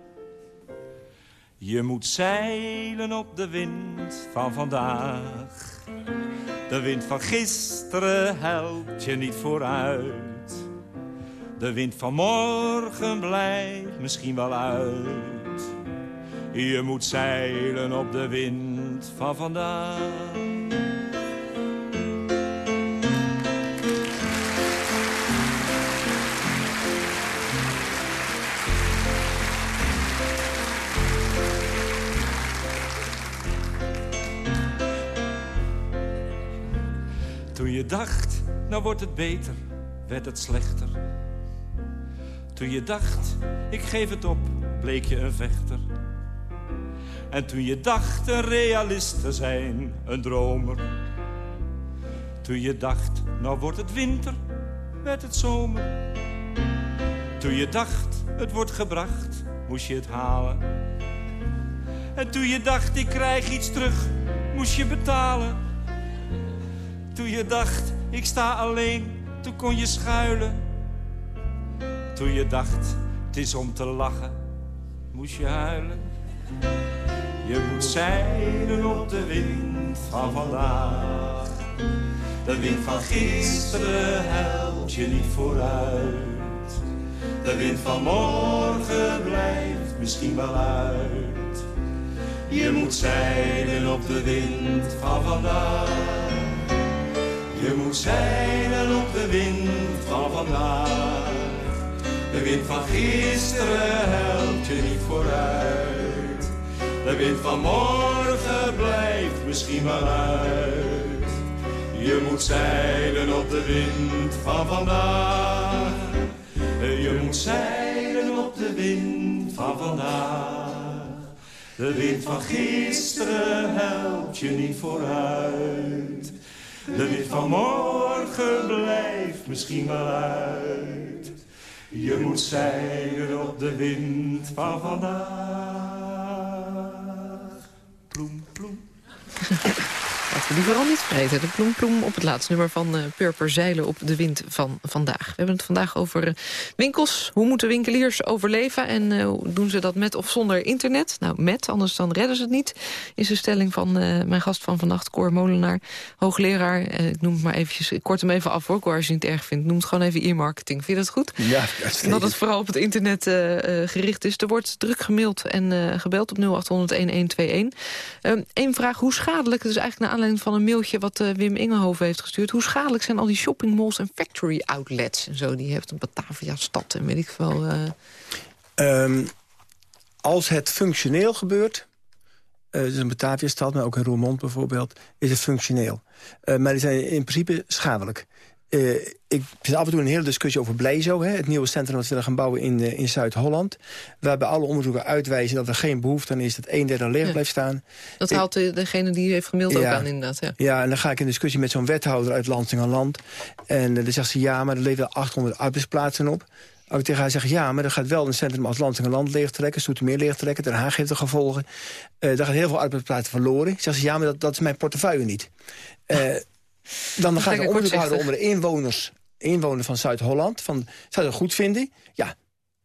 Je moet zeilen op de wind van vandaag. De wind van gisteren helpt je niet vooruit. De wind van morgen blijft misschien wel uit. Je moet zeilen op de wind van vandaag. Je dacht, nou wordt het beter, werd het slechter. Toen je dacht, ik geef het op, bleek je een vechter. En toen je dacht een realist te zijn, een dromer. Toen je dacht, nou wordt het winter, werd het zomer. Toen je dacht, het wordt gebracht, moest je het halen. En toen je dacht, ik krijg iets terug, moest je betalen. Toen je dacht, ik sta alleen, toen kon je schuilen. Toen je dacht, het is om te lachen, moest je huilen. Je moet zeilen op de wind van vandaag. De wind van gisteren helpt je niet vooruit. De wind van morgen blijft misschien wel uit. Je moet zeilen op de wind van vandaag. Je moet zeilen op de wind van vandaag. De wind van gisteren helpt je niet vooruit. De wind van morgen blijft misschien wel uit. Je moet zeilen op de wind van vandaag. Je moet zeilen op de wind van vandaag. De wind van gisteren helpt je niet vooruit. De wind van morgen blijft misschien wel uit. Je moet zeilen op de wind van vandaag. Ploem, ploem. Die vooral niet vergeten. De ploem ploem op het laatste nummer van uh, Purper Zeilen op de wind van vandaag. We hebben het vandaag over uh, winkels. Hoe moeten winkeliers overleven? En uh, hoe doen ze dat met of zonder internet? Nou, met, anders dan redden ze het niet. Is de stelling van mijn gast van vannacht, Cor Molenaar. Hoogleraar, ik noem het maar eventjes. Ik kort hem even af hoor, Cor, als je het niet erg vindt. Noem het gewoon even e-marketing. Vind je dat goed? Ja, En dat het vooral op het internet gericht is. Er wordt druk gemaild en gebeld op 0800-1121. Eén vraag, hoe schadelijk, dus eigenlijk naar aanleiding van een mailtje wat uh, Wim Ingelhoven heeft gestuurd. Hoe schadelijk zijn al die shoppingmalls en factory outlets en zo? Die heeft een Batavia-stad en weet ik veel. Uh... Um, als het functioneel gebeurt, dus een Batavia-stad, maar ook in Roermond bijvoorbeeld, is het functioneel. Maar die zijn in principe schadelijk. Uh, ik zit af en toe een hele discussie over Blijzo. Hè, het nieuwe centrum dat we willen gaan bouwen in, uh, in Zuid-Holland. Waarbij alle onderzoeken uitwijzen dat er geen behoefte aan is... dat een derde leeg ja. blijft staan. Dat haalt ik, degene die heeft gemaild ja, ook aan inderdaad. Ja. ja, en dan ga ik in discussie met zo'n wethouder uit Lansing aan Land. En uh, dan zegt ze ja, maar er leveren 800 arbeidsplaatsen op. Als ik tegen haar zeg, ja, maar er gaat wel een centrum als Lansingerland leegtrekken... Zoetermeer leegtrekken, Den Haag heeft er gevolgen. Daar gaan heel veel arbeidsplaatsen verloren. Ik zeg ze, ja, maar dat, dat is mijn portefeuille niet. Dan, dan ga ik onderzoek houden onder de inwoners, inwoners van Zuid-Holland. Van, zou je dat goed vinden? Ja,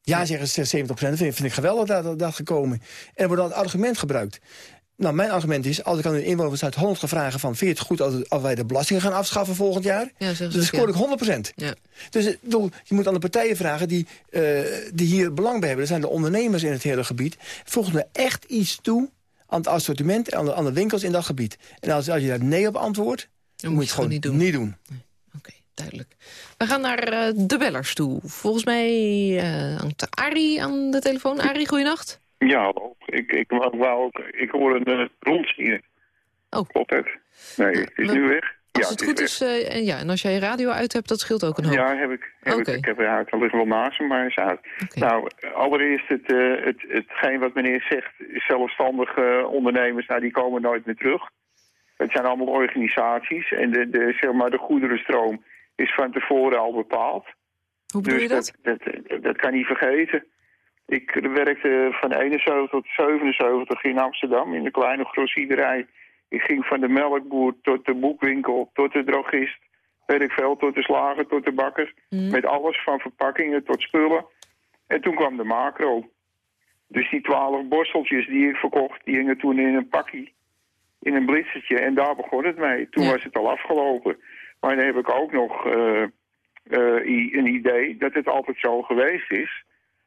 ja, zeggen ze 70%. Vind, vind ik geweldig dat dat, dat gekomen. En er wordt dan het argument gebruikt. Nou, mijn argument is, als ik aan een inwoner van Zuid-Holland ga vragen... van, vind je het goed als, als, wij de belastingen gaan afschaffen volgend jaar? Ja, dan scoor ik 100%. Ja. Dus je moet aan de partijen vragen die, uh, die hier belang bij hebben. Dat zijn de ondernemers in het hele gebied. Volgens me echt iets toe aan het assortiment... en aan de, aan de winkels in dat gebied. En als, als je daar nee op antwoordt... Dan moet je het gewoon niet doen. Niet doen. Nee. Oké, okay, duidelijk. We gaan naar uh, de bellers toe. Volgens mij uh, hangt Arie aan de telefoon. Arie, goeienacht. Ja, hallo. Ik, ik, wou ook, ik hoor een uh, rond hier. Oh. Klopt het? Nee, het is We, nu weg. Als ja, het, het goed is, is uh, ja, en als jij je radio uit hebt, dat scheelt ook een hoop. Ja, heb ik. Heb okay. ik, ik heb ja, ik lig wel naast hem, maar hij is uit. Okay. Nou, allereerst het, uh, het, hetgeen wat meneer zegt, zelfstandige ondernemers, nou, die komen nooit meer terug. Het zijn allemaal organisaties en de, de, zeg maar, de goederenstroom is van tevoren al bepaald. Hoe bedoel dus je dat? Dat, dat? dat kan niet vergeten. Ik werkte van 71 tot 77 in Amsterdam in de kleine grossiederij. Ik ging van de melkboer tot de boekwinkel, tot de drogist, weet ik veel, tot de slager, tot de bakker. Mm. Met alles van verpakkingen tot spullen. En toen kwam de macro. Dus die twaalf borsteltjes die ik verkocht, die hingen toen in een pakje in een blitzertje. En daar begon het mee. Toen Ja. was het al afgelopen. Maar dan heb ik ook nog uh, uh, een idee dat het altijd zo geweest is.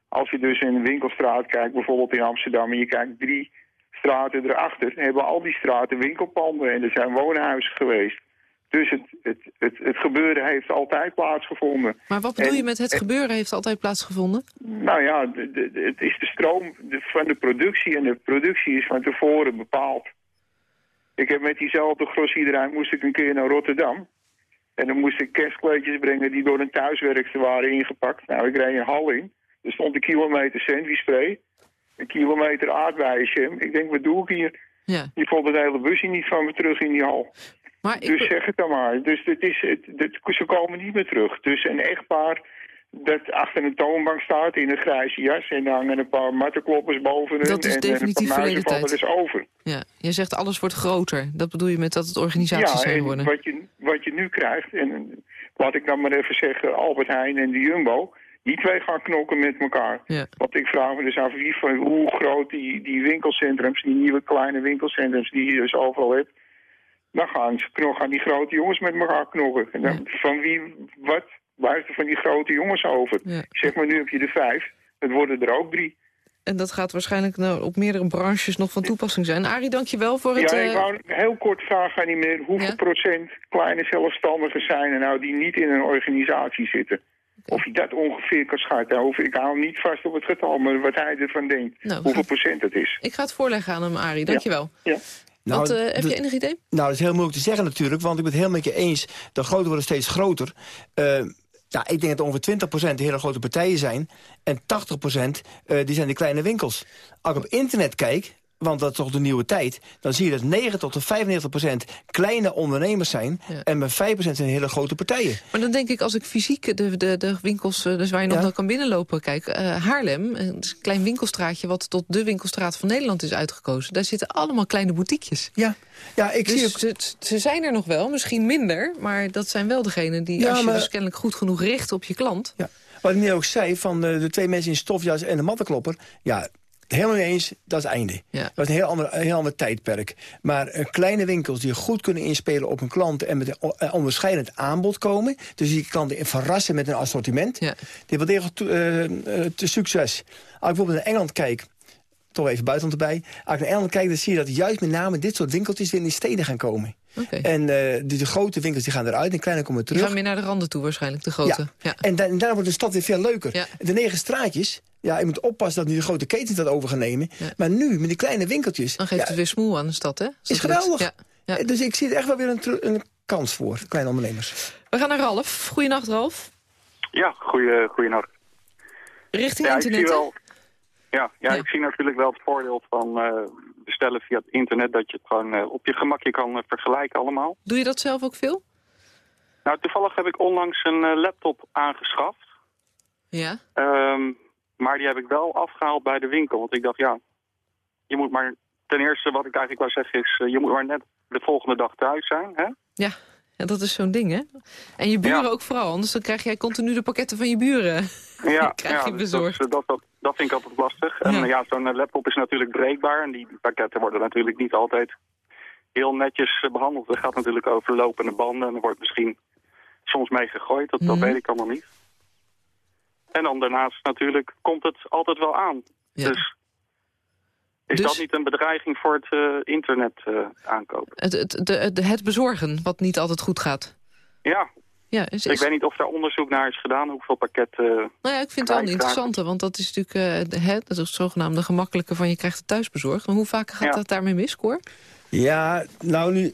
Als je dus in een winkelstraat kijkt, bijvoorbeeld in Amsterdam... en je kijkt drie straten erachter... hebben al die straten winkelpanden en er zijn woonhuizen geweest. Dus het, het, het, het gebeuren heeft altijd plaatsgevonden. Maar wat bedoel En- je met het gebeuren heeft altijd plaatsgevonden? Nou ja, de, de, de- het is de stroom van de productie en de productie is van tevoren bepaald. Ik heb met diezelfde grossiederij moest ik een keer naar Rotterdam. En dan moest ik kerstkleedjes brengen die door een thuiswerkster waren ingepakt. Nou, ik reed een hal in. Er stond een kilometer sandwichspray. een kilometer aardbeien. Ik denk, wat doe ik hier? Ja. Je vond het hele busje niet van me terug in die hal. Maar ik, Dus zeg het dan maar. Dus het is, het, ze komen niet meer terug. Dus een echtpaar dat achter een toonbank staat in een grijze jas... en hangen een paar mattenkloppers boven hun... Dat is en, definitief en een paar vallen dus over. ja, je zegt alles wordt groter. Dat bedoel je met dat het organisaties Ja, zijn en geworden. wat je, wat je nu krijgt... en laat ik dan maar even zeggen, Albert Heijn en de Jumbo... die twee gaan knokken met elkaar. Ja. Want ik vraag me dus af wie van hoe groot die, die winkelcentrums... die nieuwe kleine winkelcentrums die je dus overal hebt... dan gaan, ze gaan die grote jongens met elkaar knokken. En dan, Van wie, wat blijft er van die grote jongens over? Ja. Zeg maar, nu heb je er vijf. Het worden er ook drie. En dat gaat waarschijnlijk nou, op meerdere branches nog van toepassing zijn. Arie, dank je wel voor het... Ja, eh, ik wou heel kort vragen aan die meneer... hoeveel Ja? procent kleine zelfstandigen zijn er nou die niet in een organisatie zitten? Of hij dat ongeveer kan schatten. Of ik hou hem niet vast op het getal, maar wat hij ervan denkt. Nou, hoeveel procent het is. Ik ga het voorleggen aan hem, Arie. Dank je wel. Ja. Nou, Wat, eh, heb de- je enig idee? Nou, dat is heel moeilijk te zeggen natuurlijk, want ik ben het heel met je eens. De grote worden steeds groter. Eh, ja, ik denk dat ongeveer 20% hele grote partijen zijn. En 80% eh, die zijn de kleine winkels. Als ik op internet kijk, want dat is toch de nieuwe tijd... dan zie je dat 9 tot 95% kleine ondernemers zijn... Ja. en met 5% zijn hele grote partijen. Maar dan denk ik, als ik fysiek de, de, de winkels, eh, dus waar je nog Ja. kan binnenlopen, kijk. eh, Haarlem, eh, een klein winkelstraatje wat tot de winkelstraat van Nederland is uitgekozen. Daar zitten allemaal kleine boutiquejes. Ja, ja ik zie Dus ook... ze, ze zijn er nog wel, misschien minder, maar dat zijn wel degenen die, Ja, als je maar- dus kennelijk goed genoeg richt op je klant. Ja. Wat ik net ook zei, van eh, de twee mensen in stofjas en de mattenklopper... ja, helemaal niet eens, dat is het einde. Ja. Dat is een heel ander, heel ander tijdperk. Maar eh, kleine winkels die goed kunnen inspelen op een klant... en met een eh, onderscheidend aanbod komen... dus die klanten verrassen met een assortiment... Ja. die eh, eh, te succes. Als ik bijvoorbeeld naar Engeland kijk... toch even buitenland erbij... als ik naar Engeland kijk, dan zie je dat juist met name dit soort winkeltjes... weer in die steden gaan komen. En eh, de, de grote winkels die gaan eruit en kleine komen Die terug. gaan meer naar de randen toe waarschijnlijk, de grote. Ja. En, da en wordt de stad weer veel leuker. Ja. De negen straatjes, ja, je moet oppassen dat nu de grote ketens dat over gaan nemen. Ja. Maar nu, met die kleine winkeltjes... Dan geeft ja, het weer smoel aan de stad, hè? is geweldig. Ja. Ja. Dus ik zie er echt wel weer een, een kans voor, kleine ondernemers. We gaan naar Ralf. Goedenacht, Ralf. Ja, goeie, goeienacht. Richting Ja, ik zie internet, wel. Ja, ja, Ja. ik zie natuurlijk wel het voordeel van eh, bestellen via het internet... dat je het gewoon eh, op je gemakje kan eh, vergelijken allemaal. Doe je dat zelf ook veel? Nou, toevallig heb ik onlangs een eh, laptop aangeschaft. Ja. Ehm, maar die heb ik wel afgehaald bij de winkel. Want ik dacht, ja, je moet maar... Ten eerste, wat ik eigenlijk wou zeggen is... eh, je moet maar net de volgende dag thuis zijn, hè? Ja. Ja, dat is zo'n ding, hè? En je buren Ja. ook vooral, anders dan krijg jij continu de pakketten van je buren. Ja, Krijg ja, dus bezorgd. Dat, dat, dat, dat vind ik altijd lastig. En Ja. ja, zo'n eh, laptop is natuurlijk breekbaar. En die pakketten worden natuurlijk niet altijd heel netjes eh, behandeld. Het gaat natuurlijk over lopende banden. En er wordt misschien soms mee gegooid. Dat, dat Mhm. weet ik allemaal niet. En dan daarnaast natuurlijk komt het altijd wel aan. Ja. Dus is Dus- dat niet een bedreiging voor het eh, internet eh, aankopen? Het, het, de, de- het bezorgen, wat niet altijd goed gaat. Ja, Ja, is, ik weet niet of daar onderzoek naar is gedaan. Hoeveel pakketten... nou ja, ik vind het wel een interessante, want dat is natuurlijk eh, de, dat is het zogenaamde gemakkelijke van je krijgt het thuis bezorgd. Maar hoe vaak gaat Ja. dat daarmee mis, Cor? Ja, nou nu...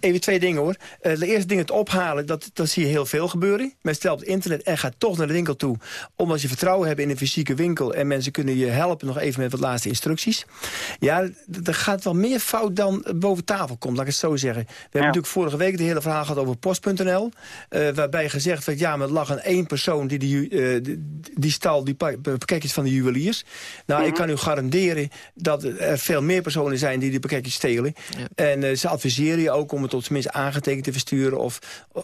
Even twee dingen hoor. Eh, de eerste ding, het ophalen, dat, dat zie je heel veel gebeuren. Men stelt op het internet en gaat toch naar de winkel toe. Omdat je vertrouwen hebt in een fysieke winkel. En mensen kunnen je helpen nog even met wat laatste instructies. Ja, er gaat wel meer fout dan boven tafel komt, laat ik het zo zeggen. We hebben natuurlijk vorige week het hele verhaal gehad over post.nl. eh, waarbij gezegd werd, ja, maar er lag aan één persoon die, die, eh, die, die stal die pa- pakketjes van de juweliers. Nou, ik kan u garanderen dat er veel meer personen zijn die die pakketjes stelen. En ze adviseren je ook om het tot tenminste aangetekend te versturen... Of,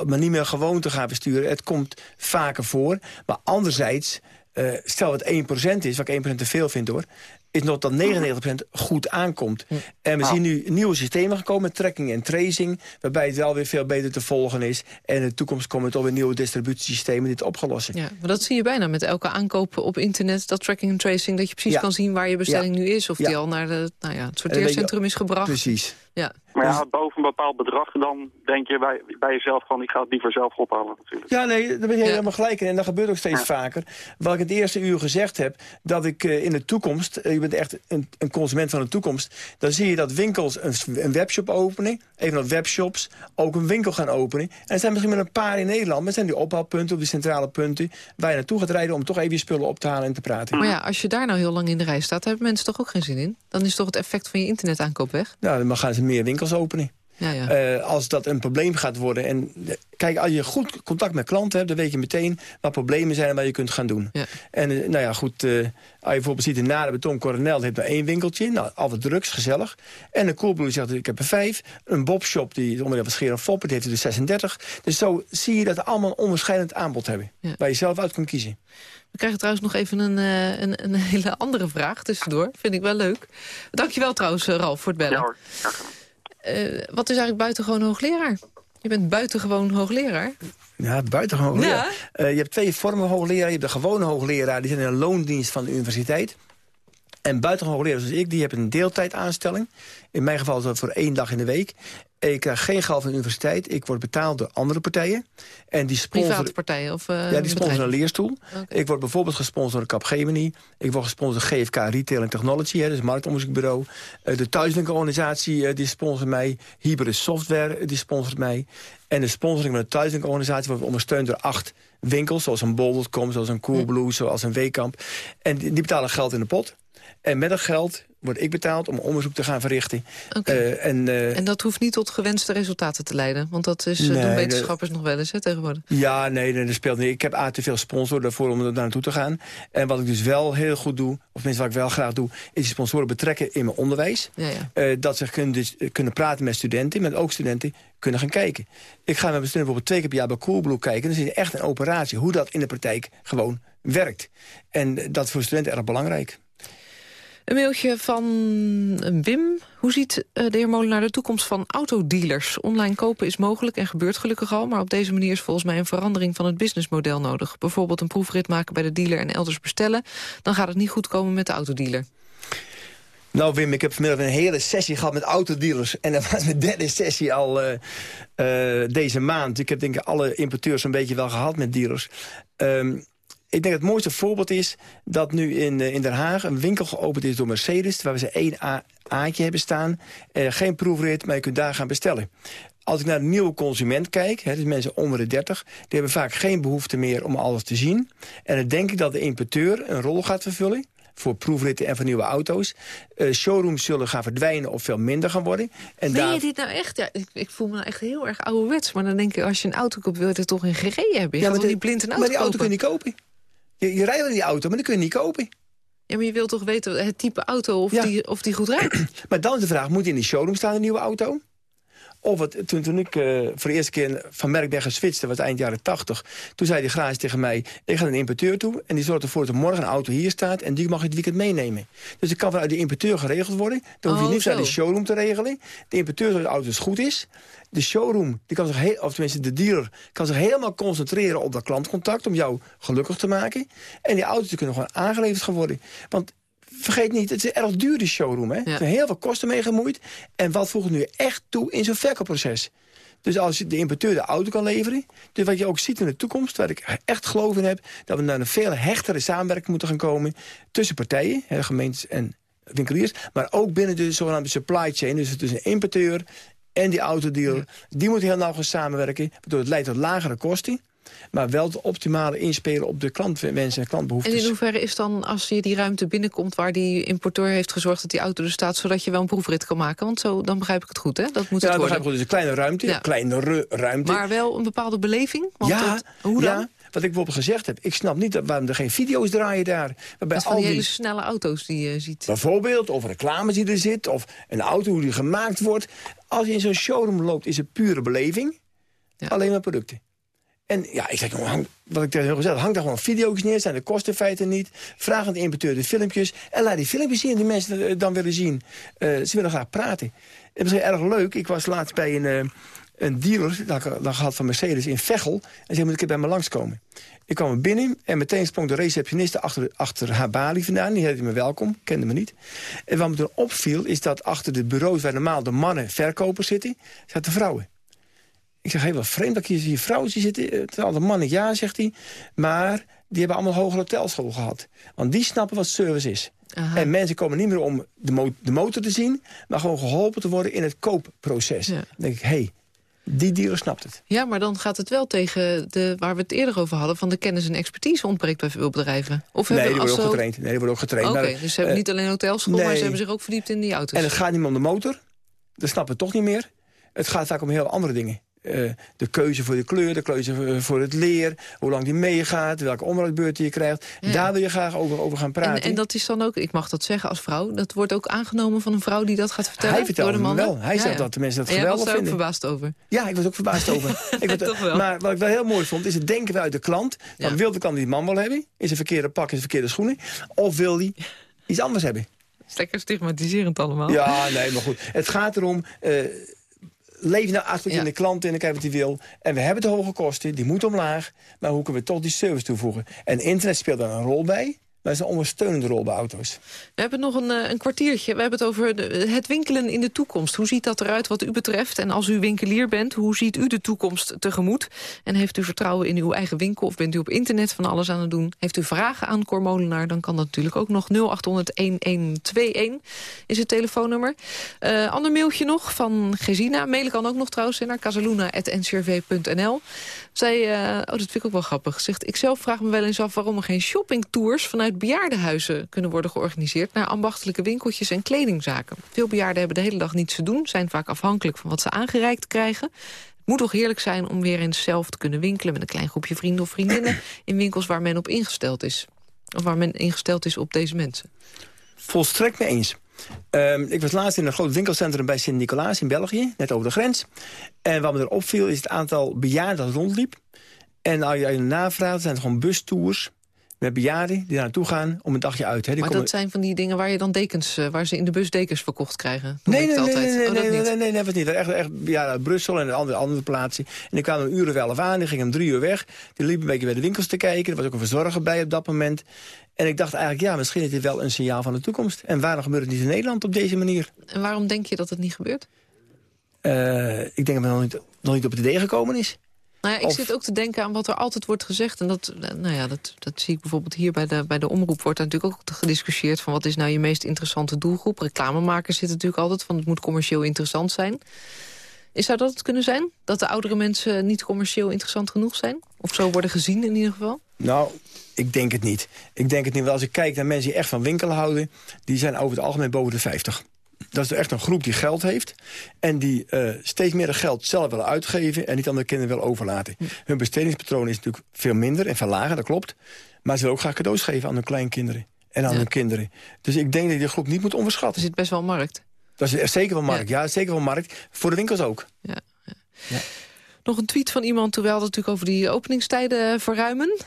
maar niet meer gewoon te gaan versturen. Het komt vaker voor. Maar anderzijds, eh, stel dat 1% is, wat ik 1% te veel vind hoor... is nog dat 99% goed aankomt. En we zien nu nieuwe systemen gekomen, met tracking en tracing... waarbij het wel weer veel beter te volgen is. En in de toekomst komen er toch weer nieuwe distributiesystemen die het opgelossen. Ja, maar dat zie je bijna met elke aankoop op internet, dat tracking en tracing, dat je precies Ja. kan zien waar je bestelling nu is. Of Ja. die al naar de, nou ja, het sorteercentrum is gebracht. Precies. Ja. Maar ja, boven een bepaald bedrag, dan denk je bij, bij jezelf van... ik ga het liever zelf ophalen natuurlijk. Ja, nee, daar ben je Ja. helemaal gelijk in. En dat gebeurt ook steeds vaker. Wat ik het eerste uur gezegd heb, dat ik eh, in de toekomst... eh, je bent echt een, een consument van de toekomst... dan zie je dat winkels een, een webshop openen. Even dat webshops ook een winkel gaan openen. En er zijn misschien maar een paar in Nederland. Maar het zijn die ophaalpunten, op die centrale punten... waar je naartoe gaat rijden om toch even je spullen op te halen en te praten. Maar ja, als je daar nou heel lang in de rij staat... hebben mensen toch ook geen zin in? Dan is toch het effect van je internetaankoop weg? Nou, dan gaan ze meer winkels openen. Ja, ja. Eh, als dat een probleem gaat worden. En kijk, als je goed contact met klanten hebt, dan weet je meteen wat problemen zijn en wat je kunt gaan doen. Ja. En eh, nou ja, goed, eh, als je bijvoorbeeld ziet in Nare Beton Coronel heeft maar één winkeltje. Nou, al wat drugs, gezellig. En een Coolblue zegt, ik heb er vijf. Een Bobshop, die onderdeel van Scheer en Foppen, die heeft er dus 36. Dus zo zie je dat ze allemaal een onwaarschijnlijk aanbod hebben. Ja. Waar je zelf uit kunt kiezen. We krijgen trouwens nog even een, eh, een, een hele andere vraag tussendoor. Vind ik wel leuk. Dankjewel trouwens, Ralf, voor het bellen. Ja hoor, wat is eigenlijk buitengewoon hoogleraar? Je bent buitengewoon hoogleraar. Ja, buitengewoon hoogleraar. Eh, je hebt twee vormen hoogleraar. Je hebt de gewone hoogleraar, die zijn in een loondienst van de universiteit. En buitengewoon hoogleraar zoals ik, die hebben een deeltijdaanstelling. In mijn geval is dat voor één dag in de week. Ik krijg geen geld van de universiteit. Ik word betaald door andere partijen. En die sponsoren... Private partijen of eh Ja, die sponsoren een leerstoel. Ik word bijvoorbeeld gesponsord door Capgemini. Ik word gesponsord door GFK Retail en Technology, hè, dus marktonderzoekbureau. Eh, de thuiswinkelorganisatie eh, die sponsort mij. Hybris Software die sponsort mij. En de sponsoring van de thuiswinkelorganisatie wordt ondersteund door acht winkels. Zoals een Bol.com, zoals een Coolblue, zoals een Weekamp. En die betalen geld in de pot. En met dat geld word ik betaald om onderzoek te gaan verrichten. Eh, en, eh, En dat hoeft niet tot gewenste resultaten te leiden. Want dat is, eh, Nee, doen wetenschappers nog wel eens hè, tegenwoordig. Ja, nee, nee, dat speelt niet. Ik heb A, te veel sponsor daarvoor om er naartoe te gaan. En wat ik dus wel heel goed doe, of tenminste wat ik wel graag doe... is sponsoren betrekken in mijn onderwijs. Ja, ja. Dat ze kunnen, dus, kunnen praten met studenten, met ook studenten kunnen gaan kijken. Ik ga met mijn studenten bijvoorbeeld twee keer per jaar bij Coolblue kijken. Dan zie je echt een operatie, hoe dat in de praktijk gewoon werkt. En dat is voor studenten erg belangrijk. Een mailtje van Wim. Hoe ziet eh, de heer Molenaar de toekomst van autodealers? Online kopen is mogelijk en gebeurt gelukkig al... maar op deze manier is volgens mij een verandering van het businessmodel nodig. Bijvoorbeeld een proefrit maken bij de dealer en elders bestellen. Dan gaat het niet goed komen met de autodealer. Nou Wim, ik heb vanmiddag een hele sessie gehad met autodealers. En dat was mijn derde sessie al eh, eh, deze maand. Ik heb denk ik alle importeurs een beetje wel gehad met dealers. Ehm, ik denk het mooiste voorbeeld is dat nu in, eh, in Den Haag... een winkel geopend is door Mercedes... waar we ze één A A'tje hebben staan. Eh, geen proefrit, maar je kunt daar gaan bestellen. Als ik naar de nieuwe consument kijk, hè, dus mensen onder de 30... die hebben vaak geen behoefte meer om alles te zien. En dan denk ik dat de importeur een rol gaat vervullen voor proefritten en voor nieuwe auto's. Eh, showrooms zullen gaan verdwijnen of veel minder gaan worden. En Meen je dit nou echt? Ja, ik, ik voel me nou echt heel erg ouderwets. Maar dan denk ik, als je een auto koopt, wil je er toch in gereden hebben. Je toch de- niet blind een auto maar die auto kun je niet kopen. Je, je rijdt wel in die auto, maar die kun je niet kopen. Ja, maar je wilt toch weten het type auto of, Ja. die, of die goed rijdt? Maar dan is de vraag, moet in die showroom staan een nieuwe auto? Of het, toen, toen ik eh, voor de eerste keer van merk ben geswitcht, dat was eind jaren 80... toen zei die garage tegen mij, ik ga naar een importeur toe... en die zorgt ervoor dat er morgen een auto hier staat... en die mag je het weekend meenemen. Dus het kan vanuit de importeur geregeld worden. Dan hoef je Oh, niet naar zo. de showroom te regelen. De importeur zorgt dat de auto dus goed is. De showroom, die kan zich heel, of tenminste de dealer... kan zich helemaal concentreren op dat klantcontact... om jou gelukkig te maken. En die auto's kunnen gewoon aangeleverd gaan worden. Want vergeet niet, het is erg duur, die showroom. Hè? Er zijn heel veel kosten mee gemoeid. En wat voegt nu echt toe in zo'n verkoopproces? Dus als de importeur de auto kan leveren... dus wat je ook ziet in de toekomst, waar ik echt geloof in heb... dat we naar een veel hechtere samenwerking moeten gaan komen... tussen partijen, hè, gemeentes en winkeliers... maar ook binnen de zogenaamde supply chain. Dus tussen een importeur en die autodealer. Die moeten heel nauw gaan samenwerken... waardoor het leidt tot lagere kosten... maar wel het optimale inspelen op de klantwensen en klantbehoeftes. En in hoeverre is dan, als je die ruimte binnenkomt... waar die importeur heeft gezorgd dat die auto er staat... zodat je wel een proefrit kan maken? Want zo, dan begrijp ik het goed, hè? Dat moet ja, het worden. begrijp ik wel. Dus een kleine ruimte, Ja. een kleinere ruimte. Maar wel een bepaalde beleving? Want ja, dat- hoe dan? ja, wat ik bijvoorbeeld gezegd heb. Ik snap niet dat, waarom er geen video's draaien daar. Waarbij is al die die, hele snelle auto's die je ziet. Bijvoorbeeld, of reclames die er zit, of een auto hoe die gemaakt wordt. Als je in zo'n showroom loopt, is het pure beleving. Alleen maar producten. En ja, ik zeg, hang, wat ik tegen gezegd, hang daar gewoon video's neer, zijn de kosten in niet. Vraag aan de importeur de filmpjes. En laat die filmpjes zien die mensen eh, dan willen zien. Eh, ze willen graag praten. Het misschien erg leuk. Ik was laatst bij een, eh, een dealer dat ik, dat gehad van Mercedes in Veghel. En zei, moet ik bij me langskomen. Ik kwam er binnen en meteen sprong de receptioniste achter, achter haar balie vandaan. Die heette me welkom, kende me niet. En wat me toen opviel is dat achter de bureaus... waar normaal de mannen verkopers zitten, zaten vrouwen. Ik zeg, heel wat vreemd dat ik hier vrouwen zie zitten. Het zijn altijd mannen, ja, zegt hij. Maar die hebben allemaal hogere hotelschool gehad. Want die snappen wat service is. Aha. En mensen komen niet meer om de, mo de, motor te zien... maar gewoon geholpen te worden in het koopproces. Ja. Dan denk ik, hé, hey, die dealer snapt het. Ja, maar dan gaat het wel tegen de, waar we het eerder over hadden... van de kennis en expertise ontbreekt bij veel bedrijven. Of nee, hebben die worden ook zo- getraind. Nee, die worden ook getraind. Oké, Maar, dus ze hebben eh, niet alleen hotelschool... maar nee. ze hebben zich ook verdiept in die auto's. En het gaat niet meer om de motor. Dat snappen we toch niet meer. Het gaat vaak om heel andere dingen. Eh, de keuze voor de kleur, de keuze voor- voor het leer... hoe lang die meegaat, welke onderhoudsbeurt je krijgt. Ja. Daar wil je graag over, over gaan praten. En, en dat is dan ook, ik mag dat zeggen als vrouw... dat wordt ook aangenomen van een vrouw die dat gaat vertellen? Hij me mannen? wel. Hij zegt dat de mensen dat en jij was geweldig daar ook vinden. verbaasd over? Ja, ik was ook verbaasd over. ik was- Toch wel. Maar wat ik wel heel mooi vond, is het denken uit de klant. Dan wil de klant die man wel hebben, in zijn verkeerde pak, in zijn verkeerde schoenen. Of wil hij iets anders hebben. is lekker stigmatiserend allemaal. Ja, nee, maar goed. Het gaat erom, eh leef nou aspect Ja. in de klant en dan krijg je wat hij wil. En we hebben de hoge kosten, die moeten omlaag. Maar hoe kunnen we toch die service toevoegen? En internet speelt daar een rol bij. Is een ondersteunende rol bij auto's. We hebben nog een, eh, een kwartiertje. We hebben het over het winkelen in de toekomst. Hoe ziet dat eruit wat u betreft? En als u winkelier bent, hoe ziet u de toekomst tegemoet? En heeft u vertrouwen in uw eigen winkel? Of bent u op internet van alles aan het doen? Heeft u vragen aan Cor Molenaar? Dan kan dat natuurlijk ook nog. 0800-1121 is het telefoonnummer. Eh ander mailtje nog van Gesina. Mailen kan ook nog trouwens naar casaluna.ncrv.nl. Zij, eh, oh, dat vind ik ook wel grappig. Zegt, ik zelf vraag me wel eens af waarom er geen shoppingtours vanuit bejaardenhuizen kunnen worden georganiseerd naar ambachtelijke winkeltjes en kledingzaken. Veel bejaarden hebben de hele dag niets te doen, zijn vaak afhankelijk van wat ze aangereikt krijgen. Het moet toch heerlijk zijn om weer eens zelf te kunnen winkelen met een klein groepje vrienden of vriendinnen in winkels waar men op ingesteld is. Of waar men ingesteld is op deze mensen. Volstrekt mee eens. Ehm, ik was laatst in een groot winkelcentrum bij Sint-Nicolaas in België, net over de grens. En wat me erop viel is het aantal bejaarden dat rondliep. En als je je navraagt, zijn het gewoon bustours met bejaarden die daar naartoe gaan om een dagje uit. Hè. Die Maar komen- dat zijn van die dingen waar je dan dekens, eh, waar ze in de bus dekens verkocht krijgen. Nee, ik nee, het nee, nee, Oh, nee, dat nee, niet. nee, nee, nee, dat niet. Echt, echt ja, uit Brussel en andere, andere plaatsen. En die kwamen een uur of elf aan, die gingen om drie uur weg. Die liepen een beetje bij de winkels te kijken. Er was ook een verzorger bij op dat moment. En ik dacht eigenlijk, ja, misschien is dit wel een signaal van de toekomst. En waarom gebeurt het niet in Nederland op deze manier? En waarom denk je dat het niet gebeurt? Eh, ik denk dat men nog niet, nog niet op het idee gekomen is. Nou ja, ik Of- zit ook te denken aan wat er altijd wordt gezegd. En dat, eh, nou ja, dat, dat zie ik bijvoorbeeld hier bij de, bij de omroep. Wordt natuurlijk ook gediscussieerd van wat is nou je meest interessante doelgroep. Reclamemakers zitten natuurlijk altijd van het moet commercieel interessant zijn. Is zou dat het kunnen zijn? Dat de oudere mensen niet commercieel interessant genoeg zijn? Of zo worden gezien in ieder geval? Nou, ik denk het niet. Ik denk het niet. Want als ik kijk naar mensen die echt van winkelen houden... die zijn over het algemeen boven de 50. Dat is echt een groep die geld heeft. En die eh, steeds meer geld zelf willen uitgeven... en niet aan de kinderen willen overlaten. Hun bestedingspatroon is natuurlijk veel minder en verlagen, dat klopt. Maar ze willen ook graag cadeaus geven aan hun kleinkinderen. En aan Ja. hun kinderen. Dus ik denk dat je die groep niet moet Er onderschatten. zit best wel markt. Dat is echt zeker wel markt. Ja, zeker wel markt. Voor de winkels ook. Ja, ja. Nog een tweet van iemand, terwijl het natuurlijk over die openingstijden eh, verruimen.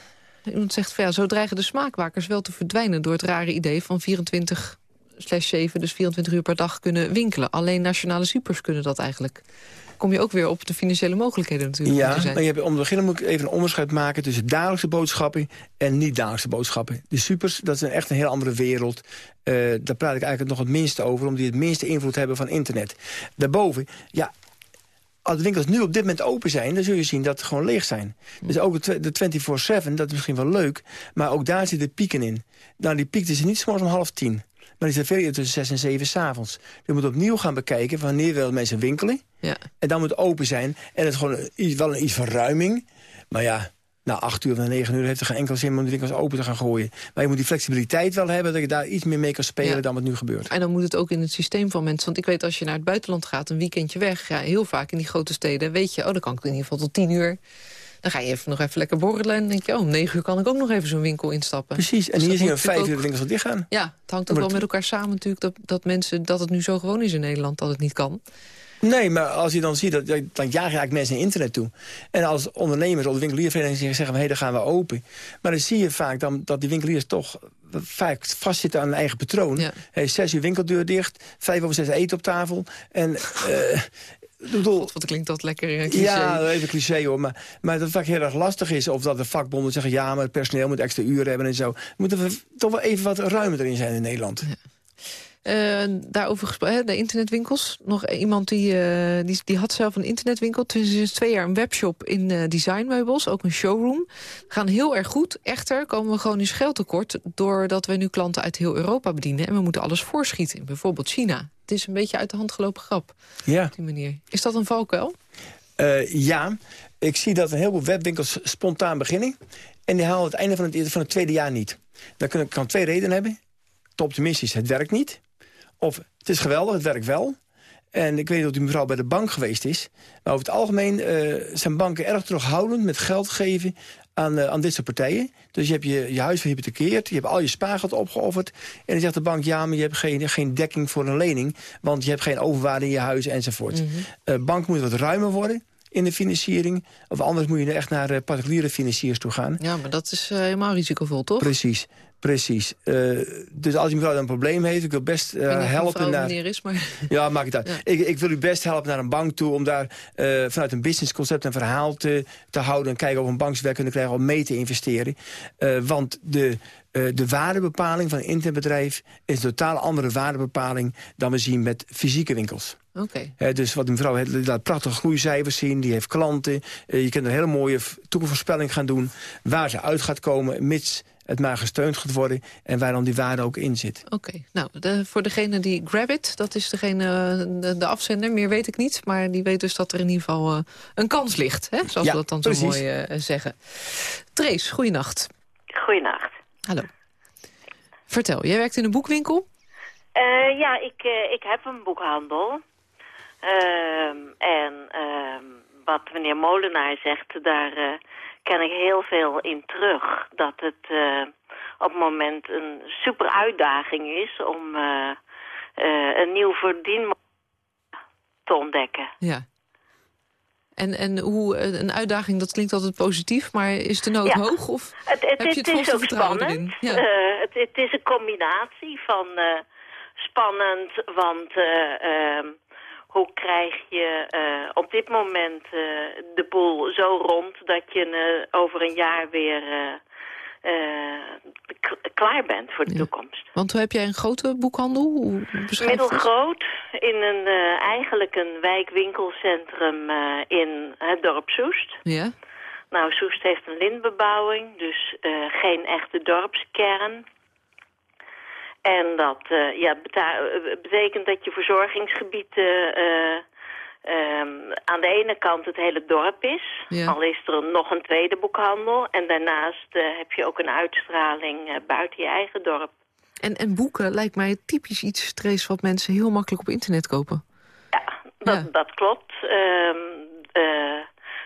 Iemand zegt, van, ja, zo dreigen de smaakmakers wel te verdwijnen... door het rare idee van 24 7, dus 24 uur per dag kunnen winkelen. Alleen nationale supers kunnen dat eigenlijk. Kom je ook weer op de financiële mogelijkheden natuurlijk. Ja, zijn. maar je hebt, om te beginnen moet ik even een onderscheid maken... tussen dagelijkse boodschappen en niet-dagelijkse boodschappen. De supers, dat is een echt een heel andere wereld. Eh, daar praat ik eigenlijk nog het minste over... omdat die het minste invloed hebben van internet. Daarboven, ja... Als de winkels nu op dit moment open zijn, dan zul je zien dat ze gewoon leeg zijn. Dus ook de tw- de 24-7, dat is misschien wel leuk, maar ook daar zitten pieken in. Nou, die piek is niet s'morgens om half tien. Maar die zijn veel eerder tussen zes en zeven s'avonds. Je moet opnieuw gaan bekijken wanneer willen mensen winkelen. Ja. En dan moet het open zijn. En het is gewoon een- iets- wel een iets verruiming. Maar ja, na acht uur of na negen uur heeft er geen enkel zin om de winkels open te gaan gooien. Maar je moet die flexibiliteit wel hebben... dat je daar iets meer mee kan spelen Ja. dan wat nu gebeurt. En dan moet het ook in het systeem van mensen. Want ik weet, als je naar het buitenland gaat, een weekendje weg... Ja, heel vaak in die grote steden, weet je... oh, dan kan ik in ieder geval tot tien uur. Dan ga je even nog even lekker borrelen... en denk je, oh, om negen uur kan ik ook nog even zo'n winkel instappen. Precies. En Dus hier zien we vijf uur de winkels al dicht gaan. Ja, het hangt ook wel het- met elkaar samen natuurlijk... Dat, dat, mensen, dat het nu zo gewoon is in Nederland, dat het niet kan. Nee, maar als je dan ziet, dat, dan jaag je eigenlijk mensen naar internet toe. En als ondernemers of de winkeliervereniging zeggen... hé, dan gaan we open. Maar dan zie je vaak dan, dat die winkeliers toch vaak vastzitten aan hun eigen patroon. Ja. Hey, zes uur winkeldeur dicht, vijf over zes eten op tafel. En eh, bedoel, God, wat klinkt dat lekker uh, cliché. Ja, even cliché hoor. Maar, maar dat het vaak heel erg lastig is. Of dat de vakbonden zeggen, ja, maar het personeel moet extra uren hebben en zo. Moeten we toch wel even wat ruimer erin zijn in Nederland. Ja. Uh, daarover gesproken, de internetwinkels. Nog iemand die, uh, die, die, had zelf een internetwinkel. Sinds twee jaar een webshop in uh, designmeubels, ook een showroom. Gaan heel erg goed. Echter komen we gewoon in geldtekort... doordat we nu klanten uit heel Europa bedienen... en we moeten alles voorschieten, bijvoorbeeld China. Het is een beetje uit de hand gelopen grap. Ja. Op die manier. Is dat een valkuil? ja, ik zie dat een heleboel webwinkels spontaan beginnen... en die halen het einde van het, van het tweede jaar niet. Dat kan, kan twee redenen hebben. Te optimistisch, het werkt niet... Of het is geweldig, het werkt wel. En ik weet niet of die mevrouw bij de bank geweest is. Maar over het algemeen uh, zijn banken erg terughoudend met geld geven aan, uh, aan dit soort partijen. Dus je hebt je, je huis gehypothekeerd, je hebt al je spaargeld opgeofferd. En dan zegt de bank, ja, maar je hebt geen, geen dekking voor een lening. Want je hebt geen overwaarde in je huis enzovoort. Mm -hmm. bank moet wat ruimer worden in de financiering. Of anders moet je echt naar uh, particuliere financiers toe gaan. Ja, maar dat is uh, helemaal risicovol, toch? Precies. Precies. Uh, dus als die mevrouw een probleem heeft, ik wil best uh, helpen naar... is, maar... Ja, maak het uit. Ja. Ik, ik, wil u best helpen naar een bank toe... om daar uh, vanuit een businessconcept een verhaal te, te houden... en kijken of een bankswerk kunnen krijgen om mee te investeren. want de, de waardebepaling van een internetbedrijf... is een totaal andere waardebepaling dan we zien met fysieke winkels. Okay. Dus wat die mevrouw heeft, laat prachtige groeicijfers zien. Die heeft klanten. Uh, je kunt een hele mooie toekomstvoorspelling gaan doen. Waar ze uit gaat komen, mits het maar gesteund gaat worden... en waar dan die waarde ook in zit. Oké, okay. nou, de, voor degene die Grabit, dat is degene, de, de, afzender, meer weet ik niet... maar die weet dus dat er in ieder geval uh, een kans ligt, hè? zoals ja, we dat dan precies. zo mooi uh, zeggen. Trace, goeienacht. Goeienacht. Hallo. Vertel, jij werkt in een boekwinkel? Uh, ja, ik, ik heb een boekhandel. Ehm, en ehm, wat meneer Molenaar zegt, daar ken ik heel veel in terug. Dat het uh, op het moment een super uitdaging is om uh, een nieuw verdienmodel te ontdekken. Ja. En, en hoe een uitdaging, dat klinkt altijd positief, maar is de nood ja. hoog? Of het, het, heb je het, het is ook vertrouwen spannend. Ja. het, het, is een combinatie van spannend, want ehm, hoe krijg je uh, op dit moment uh, de boel zo rond dat je uh, over een jaar weer klaar bent voor de ja. toekomst. Want hoe heb jij een grote boekhandel? Middelgroot, in een, eigenlijk een wijkwinkelcentrum in het dorp Soest. Ja. Nou, Soest heeft een lintbebouwing, dus geen echte dorpskern. En dat uh, ja, betekent dat je verzorgingsgebied uh, uh, aan de ene kant het hele dorp is. Ja. Al is er nog een tweede boekhandel. En daarnaast heb je ook een uitstraling buiten je eigen dorp. En, en boeken lijkt mij typisch iets stress wat mensen heel makkelijk op internet kopen. Ja, dat, Ja. dat klopt. Ehm,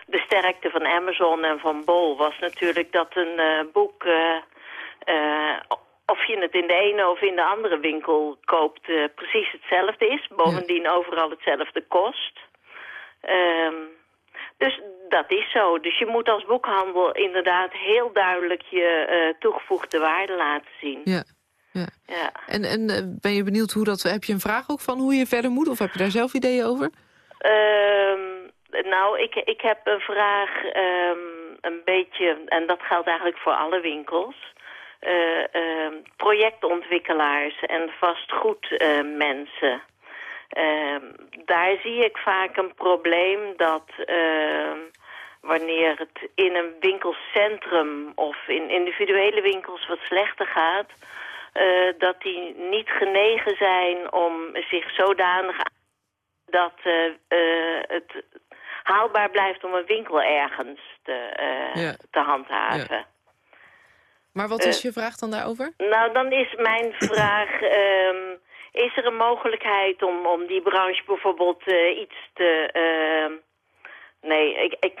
de sterkte van Amazon en van Bol was natuurlijk dat een boek of je het in de ene of in de andere winkel koopt, uh, precies hetzelfde is. Bovendien ja. overal hetzelfde kost. Um, dus dat is zo. Dus je moet als boekhandel inderdaad heel duidelijk je uh, toegevoegde waarde laten zien. Ja. Ja. ja. En, en uh, ben je benieuwd hoe dat... Heb je een vraag ook van hoe je verder moet? Of heb je daar zelf ideeën over? Um, nou, ik, ik heb een vraag um, een beetje... En dat geldt eigenlijk voor alle winkels... Uh, uh, projectontwikkelaars en vastgoedmensen. Uh, daar zie ik vaak een probleem dat wanneer het in een winkelcentrum of in individuele winkels wat slechter gaat... dat die niet genegen zijn om zich zodanig aan dat het haalbaar blijft om een winkel ergens te, ja. te handhaven. Ja. Maar wat is je vraag dan daarover? Nou, dan is mijn vraag... Um, is er een mogelijkheid om, om die branche bijvoorbeeld uh, iets te... Uh, nee, ik, ik...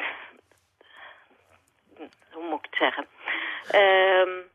Hoe moet ik het zeggen? Um,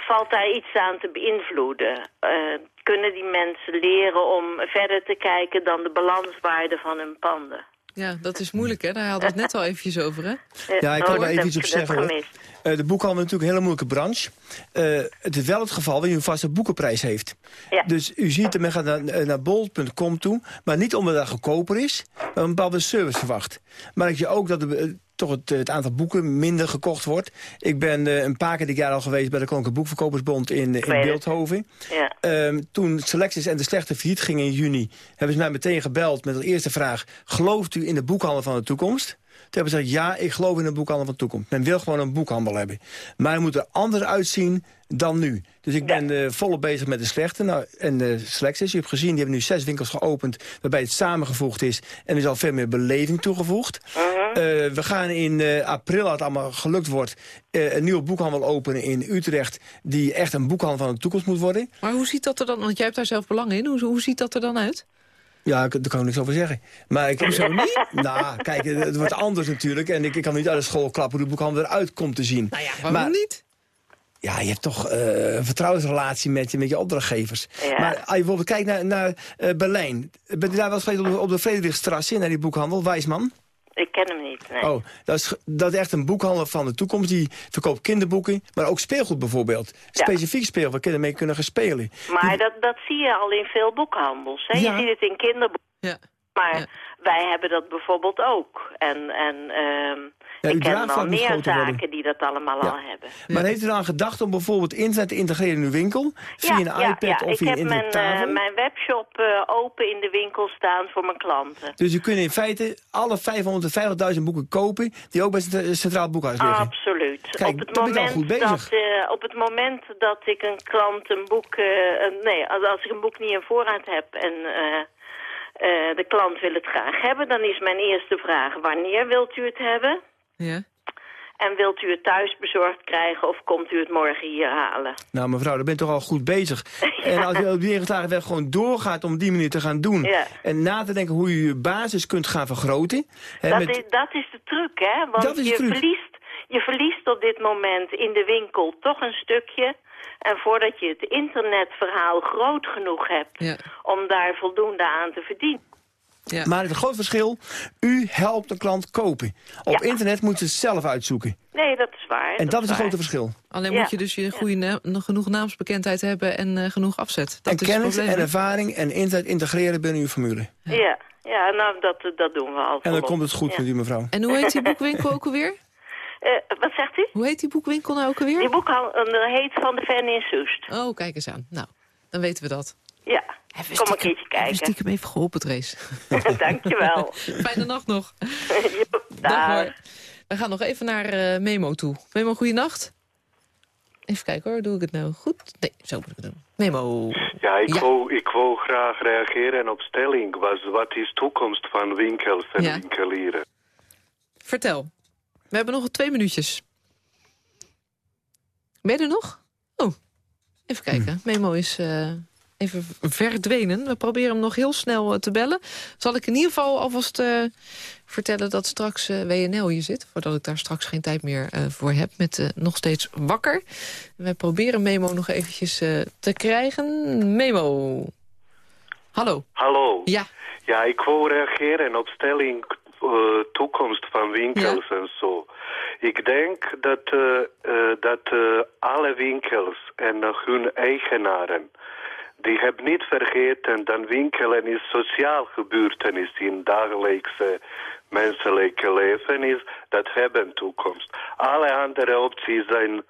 valt daar iets aan te beïnvloeden? Uh, kunnen die mensen leren om verder te kijken dan de balanswaarde van hun panden? Ja, dat is moeilijk, hè? Daar hadden we het net al eventjes over, hè? Ja, ik kan er even iets op zeggen, hoor. Eh, de boekhandel is natuurlijk een hele moeilijke branche. Eh, het is wel het geval dat u een vaste boekenprijs heeft. Ja. Dus u ziet men gaat naar, eh, naar bol.com toe, maar niet omdat dat goedkoper is, maar een bepaalde service verwacht. Maar ik je ook dat de, toch het, het aantal boeken minder gekocht wordt. Ik ben eh, een paar keer dit jaar al geweest bij de Koninklijke Boekverkopersbond in, eh, in. Beeldhoven. Ja. Ehm, toen Selectis en de slechte failliet gingen in juni... hebben ze mij meteen gebeld met de eerste vraag... gelooft u in de boekhandel van de toekomst? Toen hebben ze gezegd, ja, ik geloof in de boekhandel van de toekomst. Men wil gewoon een boekhandel hebben. Maar hij moet er anders uitzien dan nu. Dus ik ben eh, volop bezig met de slechte. Nou, en de Selectis, je hebt gezien, die hebben nu zes winkels geopend... waarbij het samengevoegd is. En er is al veel meer beleving toegevoegd. Eh, we gaan in eh, april, als het allemaal gelukt wordt... eh, een nieuwe boekhandel openen in Utrecht... die echt een boekhandel van de toekomst moet worden. Maar hoe ziet dat er dan, want jij hebt daar zelf belang in, hoe, hoe ziet dat er dan uit? Ja, ik- daar kan ik niks over zeggen. Maar ik zo niet. Nou, kijk, het het wordt anders natuurlijk. En ik, ik kan niet uit de school klappen hoe de boekhandel eruit komt te zien. Nou ja, waarom Maar- niet? Ja, je hebt toch eh, een vertrouwensrelatie met je, met je opdrachtgevers. Ja. Maar als je bijvoorbeeld kijkt naar, naar eh, Berlijn. Bent u daar wel eens geweest op de, op de Frederikstrasse, naar die boekhandel, Wijsman? Ik ken hem niet, nee. Oh, dat is, dat is echt een boekhandel van de toekomst. Die verkoopt kinderboeken, maar ook speelgoed bijvoorbeeld. Ja. Specifiek speelgoed waar kinderen mee kunnen gaan spelen. Maar dat, dat zie je al in veel boekhandels. Hè? Ja. Je ziet het in kinderboeken. Ja. Maar Ja. wij hebben dat bijvoorbeeld ook. En, en ehm, Ja, ik ken wel meer worden. zaken die dat allemaal Ja. al hebben. Maar heeft u dan gedacht om bijvoorbeeld internet te integreren in uw winkel? Via ja, een ja, iPad ja. of ik via heb een mijn, internettafel? eh, mijn webshop eh, open in de winkel staan voor mijn klanten. Dus u kunt in feite alle 550.000 boeken kopen... die ook bij het Centraal Boekhuis liggen. Absoluut. Kijk, op, het dan ben je al moment goed bezig. Dat, eh, op het moment dat ik een klant een boek... eh, nee, als, als ik een boek niet in voorraad heb en eh, eh, de klant wil het graag hebben... dan is mijn eerste vraag, wanneer wilt u het hebben? Ja. En wilt u het thuis bezorgd krijgen of komt u het morgen hier halen? Nou mevrouw, daar bent u toch al goed bezig. En als u op die ingeslagen weg gewoon doorgaat om die manier te gaan doen... Ja. en na te denken hoe u uw basis kunt gaan vergroten... hè, Dat, met- is, dat is de truc, hè? Want Dat is de je, truc. Verliest, je verliest op dit moment in de winkel toch een stukje... En voordat je het internetverhaal groot genoeg hebt Ja. om daar voldoende aan te verdienen. Ja. Maar het groot verschil, u helpt de klant kopen. Op Ja. internet moet ze het zelf uitzoeken. Nee, dat is waar. En dat is waar. het grote verschil. Alleen Ja. moet je dus je goede na- genoeg naamsbekendheid hebben en eh, genoeg afzet. Dat en is kennis het probleem. en ervaring en internet integreren binnen uw formule. Ja, ja nou, dat, dat doen we al En dan komt het goed Ja. met u mevrouw. En hoe heet die boekwinkel ook alweer? Eh, wat zegt u? Hoe heet die boekwinkel nou ook alweer? Die boekhandel heet Van de Ven in Soest. Oh, kijk eens aan. Nou, dan weten we dat. Ja, Even kom een stiekem- keertje Even kijken. stiekem even geholpen, Trace. Dankjewel. Fijne nacht nog. Dag. We gaan nog even naar eh, Memo toe. Memo, goeienacht. Even kijken hoor, doe ik het nou goed? Nee, zo moet ik het doen. Memo. Ja, ik, Ja. Wou, ik wou graag reageren op stelling. Was, wat is toekomst van winkels en Ja. winkelieren? Vertel. We hebben nog twee minuutjes. Ben je er nog? Oh, even kijken. Memo is eh, even verdwenen. We proberen hem nog heel snel eh, te bellen. Zal ik in ieder geval alvast eh, vertellen dat straks eh, WNL hier zit. Voordat ik daar straks geen tijd meer voor heb. Met nog steeds wakker. We proberen Memo nog eventjes te krijgen. Memo. Hallo. Hallo. Ja. Ja, ik wou reageren op stelling toekomst van winkels en zo. Ik denk dat, dat alle winkels en hun eigenaren... die hebben niet vergeten dat winkelen is sociaal gebeurtenis in dagelijkse menselijke leven is. Dat hebben toekomst. Alle andere opties zijn,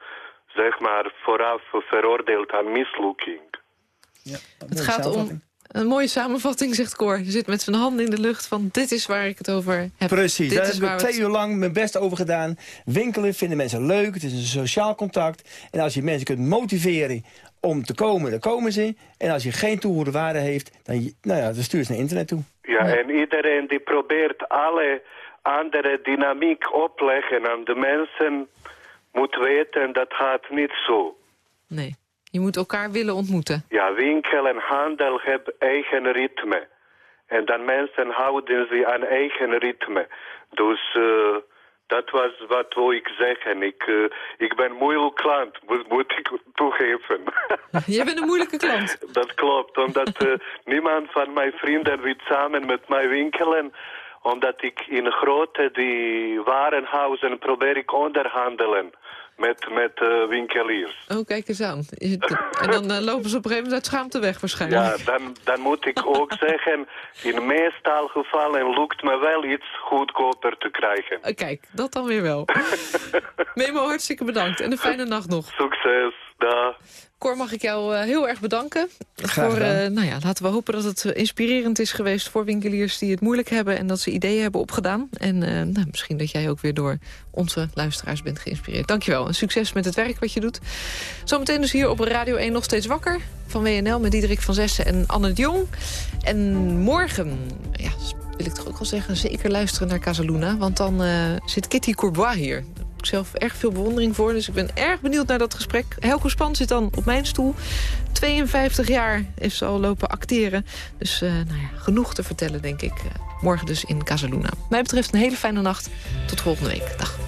zeg maar, vooraf veroordeeld aan mislukking. Het gaat om een mooie samenvatting, zegt Cor. Je zit met zijn handen in de lucht van dit is waar ik het over heb. Precies, Dit daar is heb ik waar we twee het- uur lang mijn best over gedaan. Winkelen vinden mensen leuk, het is een sociaal contact. En als je mensen kunt motiveren om te komen, dan komen ze. En als je geen toehoorde waarde heeft, dan, nou ja, dan stuur je ze naar internet toe. Ja, en iedereen die probeert alle andere dynamiek opleggen aan de mensen, moet weten dat gaat niet zo. Nee, je moet elkaar willen ontmoeten. Ja, winkel en handel hebben eigen ritme. En dan mensen houden zich aan eigen ritme. Dus eh, dat was wat wil ik zeggen. Ik, eh, ik ben moeilijk klant, moet, moet ik toegeven. Jij bent een moeilijke klant. Dat klopt, omdat eh, niemand van mijn vrienden wil samen met mij winkelen. Omdat ik in grote die warenhuizen probeer ik onderhandelen met, met uh, winkeliers. Oh, kijk eens aan. En dan uh, lopen ze op een gegeven moment uit schaamte weg waarschijnlijk. Ja, dan, dan moet ik ook zeggen, in meestal gevallen lukt me wel iets goedkoper te krijgen. Uh, kijk, dat dan weer wel. Memo, hartstikke bedankt en een fijne nacht nog. Succes, dag. Cor, mag ik jou uh, heel erg bedanken. Graag voor, uh, nou ja, laten we hopen dat het inspirerend is geweest voor winkeliers die het moeilijk hebben... en dat ze ideeën hebben opgedaan. En uh, nou, misschien dat jij ook weer door onze luisteraars bent geïnspireerd. Dankjewel en succes met het werk wat je doet. Zometeen dus hier op Radio 1 nog steeds wakker van WNL... met Diederik van Zessen en Anne de Jong. En morgen, ja, wil ik toch ook wel zeggen, zeker luisteren naar Casaluna... want dan zit Kitty Courbois hier ik zelf erg veel bewondering voor. Dus ik ben erg benieuwd naar dat gesprek. Helco Span zit dan op mijn stoel. 52 jaar heeft ze al lopen acteren. Dus uh, nou ja, genoeg te vertellen, denk ik. Uh, morgen dus in Casaluna. Mij betreft een hele fijne nacht. Tot volgende week. Dag.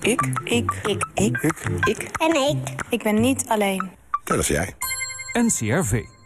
Ik. Ik. Ik. Ik. Ik. Ik. En ik. Ik ben niet alleen. Dat is jij. NCRV.